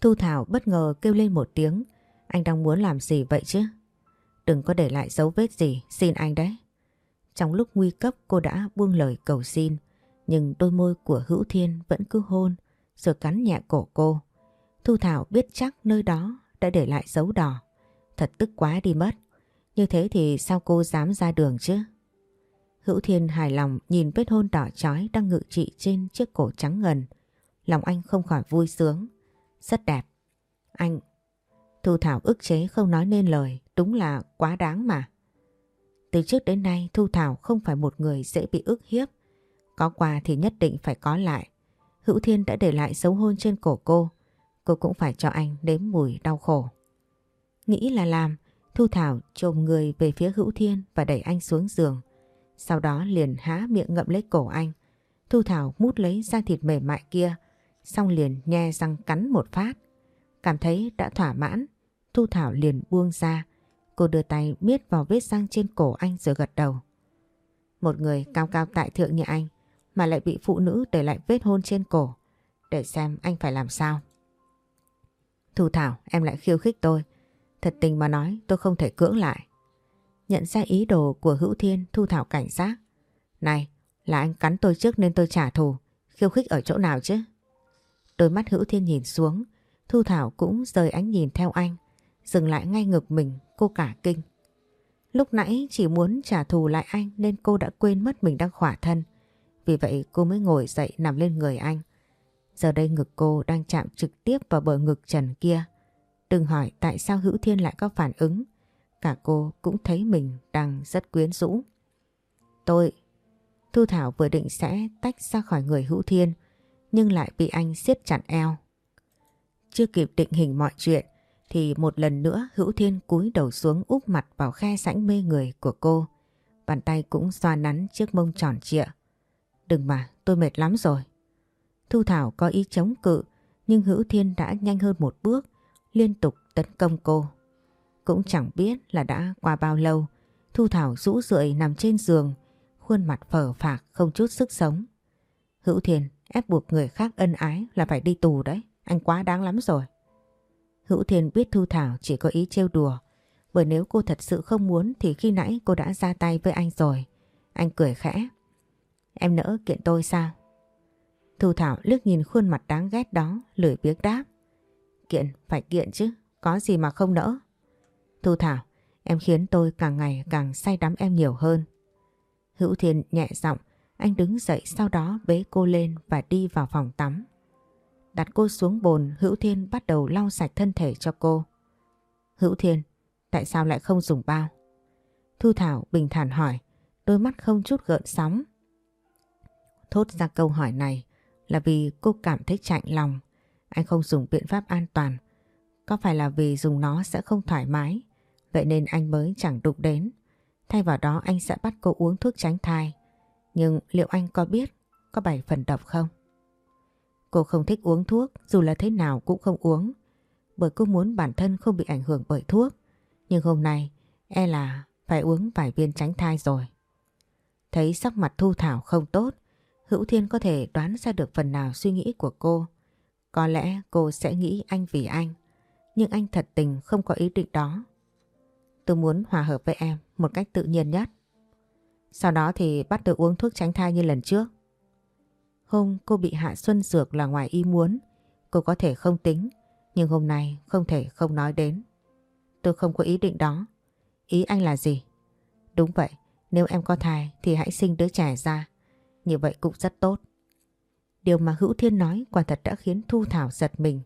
Thu Thảo bất ngờ kêu lên một tiếng. Anh đang muốn làm gì vậy chứ? Đừng có để lại dấu vết gì, xin anh đấy. Trong lúc nguy cấp cô đã buông lời cầu xin, nhưng đôi môi của Hữu Thiên vẫn cứ hôn, rồi cắn nhẹ cổ cô. Thu Thảo biết chắc nơi đó đã để lại dấu đỏ. Thật tức quá đi mất. Như thế thì sao cô dám ra đường chứ? Hữu Thiên hài lòng nhìn vết hôn đỏ chói đang ngự trị trên chiếc cổ trắng ngần. Lòng anh không khỏi vui sướng. Rất đẹp. Anh... Thu Thảo ức chế không nói nên lời. Đúng là quá đáng mà. Từ trước đến nay Thu Thảo không phải một người dễ bị ức hiếp. Có quà thì nhất định phải có lại. Hữu Thiên đã để lại dấu hôn trên cổ cô. Cô cũng phải cho anh đếm mùi đau khổ. Nghĩ là làm, Thu Thảo trồm người về phía Hữu Thiên và đẩy anh xuống giường. Sau đó liền há miệng ngậm lấy cổ anh. Thu Thảo mút lấy da thịt mềm mại kia, xong liền nhe răng cắn một phát. Cảm thấy đã thỏa mãn, Thu Thảo liền buông ra. Cô đưa tay miết vào vết răng trên cổ anh rồi gật đầu. Một người cao cao tại thượng như anh mà lại bị phụ nữ để lại vết hôn trên cổ. Để xem anh phải làm sao. Thu Thảo em lại khiêu khích tôi. Thật tình mà nói tôi không thể cưỡng lại. Nhận ra ý đồ của Hữu Thiên Thu Thảo cảnh giác. Này, là anh cắn tôi trước nên tôi trả thù. Khiêu khích ở chỗ nào chứ? Đôi mắt Hữu Thiên nhìn xuống. Thu Thảo cũng rời ánh nhìn theo anh. Dừng lại ngay ngực mình, cô cả kinh. Lúc nãy chỉ muốn trả thù lại anh nên cô đã quên mất mình đang khỏa thân. Vì vậy cô mới ngồi dậy nằm lên người anh. Giờ đây ngực cô đang chạm trực tiếp vào bờ ngực trần kia. Đừng hỏi tại sao Hữu Thiên lại có phản ứng. Cả cô cũng thấy mình đang rất quyến rũ. Tôi... Thu Thảo vừa định sẽ tách ra khỏi người Hữu Thiên nhưng lại bị anh siết chặt eo. Chưa kịp định hình mọi chuyện thì một lần nữa Hữu Thiên cúi đầu xuống úp mặt vào khe sảnh mê người của cô. Bàn tay cũng xoa nắn chiếc mông tròn trịa. Đừng mà, tôi mệt lắm rồi. Thu Thảo có ý chống cự nhưng Hữu Thiên đã nhanh hơn một bước liên tục tấn công cô. Cũng chẳng biết là đã qua bao lâu Thu Thảo rũ rượi nằm trên giường khuôn mặt phở phạc không chút sức sống. Hữu thiền ép buộc người khác ân ái là phải đi tù đấy, anh quá đáng lắm rồi. Hữu thiền biết Thu Thảo chỉ có ý trêu đùa, bởi nếu cô thật sự không muốn thì khi nãy cô đã ra tay với anh rồi. Anh cười khẽ. Em nỡ kiện tôi sao? Thu Thảo lướt nhìn khuôn mặt đáng ghét đó, lười biếc đáp. Kiện, phải kiện chứ, có gì mà không nỡ. Thu Thảo, em khiến tôi càng ngày càng say đắm em nhiều hơn. Hữu Thiên nhẹ giọng, anh đứng dậy sau đó bế cô lên và đi vào phòng tắm. Đặt cô xuống bồn, Hữu Thiên bắt đầu lau sạch thân thể cho cô. Hữu Thiên, tại sao lại không dùng bao? Thu Thảo bình thản hỏi, đôi mắt không chút gợn sóng. Thốt ra câu hỏi này là vì cô cảm thấy chạnh lòng. Anh không dùng biện pháp an toàn. Có phải là vì dùng nó sẽ không thoải mái, vậy nên anh mới chẳng đụng đến. Thay vào đó anh sẽ bắt cô uống thuốc tránh thai. Nhưng liệu anh có biết có bảy phần độc không? Cô không thích uống thuốc dù là thế nào cũng không uống. Bởi cô muốn bản thân không bị ảnh hưởng bởi thuốc. Nhưng hôm nay e là phải uống vài viên tránh thai rồi. Thấy sắc mặt Thu Thảo không tốt, Hữu Thiên có thể đoán ra được phần nào suy nghĩ của cô. Có lẽ cô sẽ nghĩ anh vì anh, nhưng anh thật tình không có ý định đó. Tôi muốn hòa hợp với em một cách tự nhiên nhất. Sau đó thì bắt đầu uống thuốc tránh thai như lần trước. Hôm cô bị hạ xuân dược là ngoài ý muốn, cô có thể không tính, nhưng hôm nay không thể không nói đến. Tôi không có ý định đó. Ý anh là gì? Đúng vậy, nếu em có thai thì hãy sinh đứa trẻ ra. Như vậy cũng rất tốt. Điều mà Hữu Thiên nói quả thật đã khiến Thu Thảo giật mình.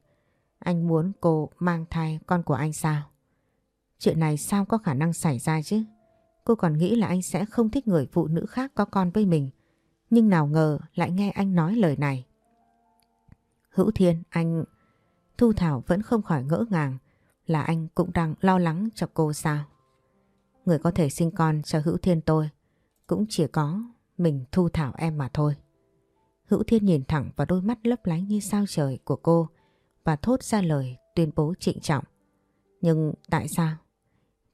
Anh muốn cô mang thai con của anh sao? Chuyện này sao có khả năng xảy ra chứ? Cô còn nghĩ là anh sẽ không thích người phụ nữ khác có con với mình. Nhưng nào ngờ lại nghe anh nói lời này. Hữu Thiên, anh... Thu Thảo vẫn không khỏi ngỡ ngàng là anh cũng đang lo lắng cho cô sao. Người có thể sinh con cho Hữu Thiên tôi cũng chỉ có mình Thu Thảo em mà thôi. Hữu Thiên nhìn thẳng vào đôi mắt lấp lánh như sao trời của cô và thốt ra lời tuyên bố trịnh trọng. Nhưng tại sao?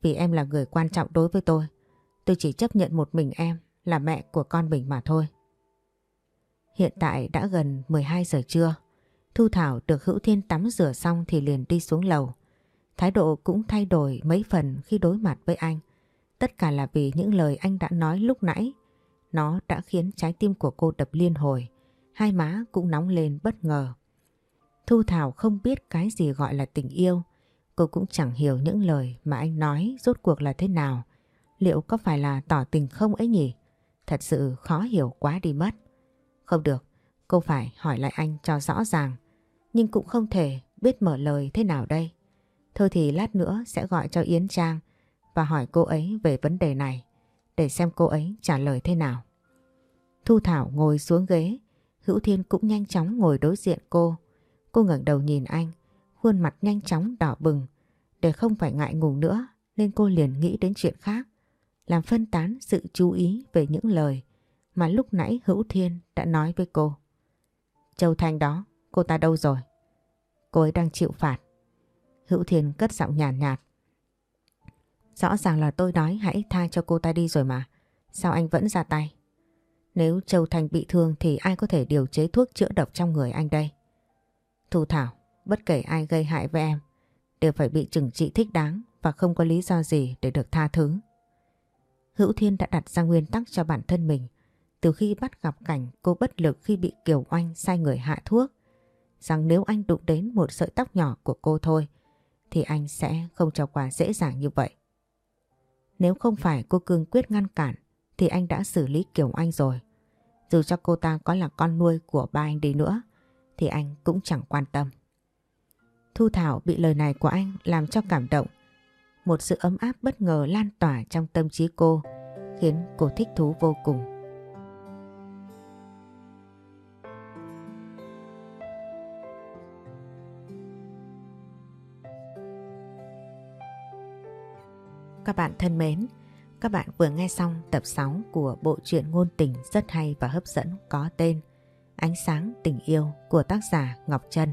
Vì em là người quan trọng đối với tôi. Tôi chỉ chấp nhận một mình em là mẹ của con mình mà thôi. Hiện tại đã gần 12 giờ trưa. Thu Thảo được Hữu Thiên tắm rửa xong thì liền đi xuống lầu. Thái độ cũng thay đổi mấy phần khi đối mặt với anh. Tất cả là vì những lời anh đã nói lúc nãy. Nó đã khiến trái tim của cô đập liên hồi. Hai má cũng nóng lên bất ngờ. Thu Thảo không biết cái gì gọi là tình yêu. Cô cũng chẳng hiểu những lời mà anh nói rốt cuộc là thế nào. Liệu có phải là tỏ tình không ấy nhỉ? Thật sự khó hiểu quá đi mất. Không được, cô phải hỏi lại anh cho rõ ràng. Nhưng cũng không thể biết mở lời thế nào đây. Thôi thì lát nữa sẽ gọi cho Yến Trang và hỏi cô ấy về vấn đề này để xem cô ấy trả lời thế nào. Thu Thảo ngồi xuống ghế, Hữu Thiên cũng nhanh chóng ngồi đối diện cô. Cô ngẩng đầu nhìn anh, khuôn mặt nhanh chóng đỏ bừng. Để không phải ngại ngùng nữa nên cô liền nghĩ đến chuyện khác, làm phân tán sự chú ý về những lời mà lúc nãy Hữu Thiên đã nói với cô. Châu Thanh đó, cô ta đâu rồi? Cô ấy đang chịu phạt. Hữu Thiên cất giọng nhàn nhạt, nhạt. Rõ ràng là tôi nói hãy tha cho cô ta đi rồi mà. Sao anh vẫn ra tay? Nếu Châu Thành bị thương thì ai có thể điều chế thuốc chữa độc trong người anh đây? Thu Thảo, bất kể ai gây hại với em, đều phải bị trừng trị thích đáng và không có lý do gì để được tha thứ. Hữu Thiên đã đặt ra nguyên tắc cho bản thân mình từ khi bắt gặp cảnh cô bất lực khi bị Kiều Oanh sai người hạ thuốc, rằng nếu anh đụng đến một sợi tóc nhỏ của cô thôi, thì anh sẽ không cho qua dễ dàng như vậy. Nếu không phải cô cương quyết ngăn cản, thì anh đã xử lý Kiều Anh rồi. Dù cho cô ta có là con nuôi của ba anh đi nữa, thì anh cũng chẳng quan tâm. Thu Thảo bị lời này của anh làm cho cảm động. Một sự ấm áp bất ngờ lan tỏa trong tâm trí cô khiến cô thích thú vô cùng. Các bạn thân mến, các bạn vừa nghe xong tập 6 của bộ truyện ngôn tình rất hay và hấp dẫn có tên Ánh sáng tình yêu của tác giả Ngọc Trân.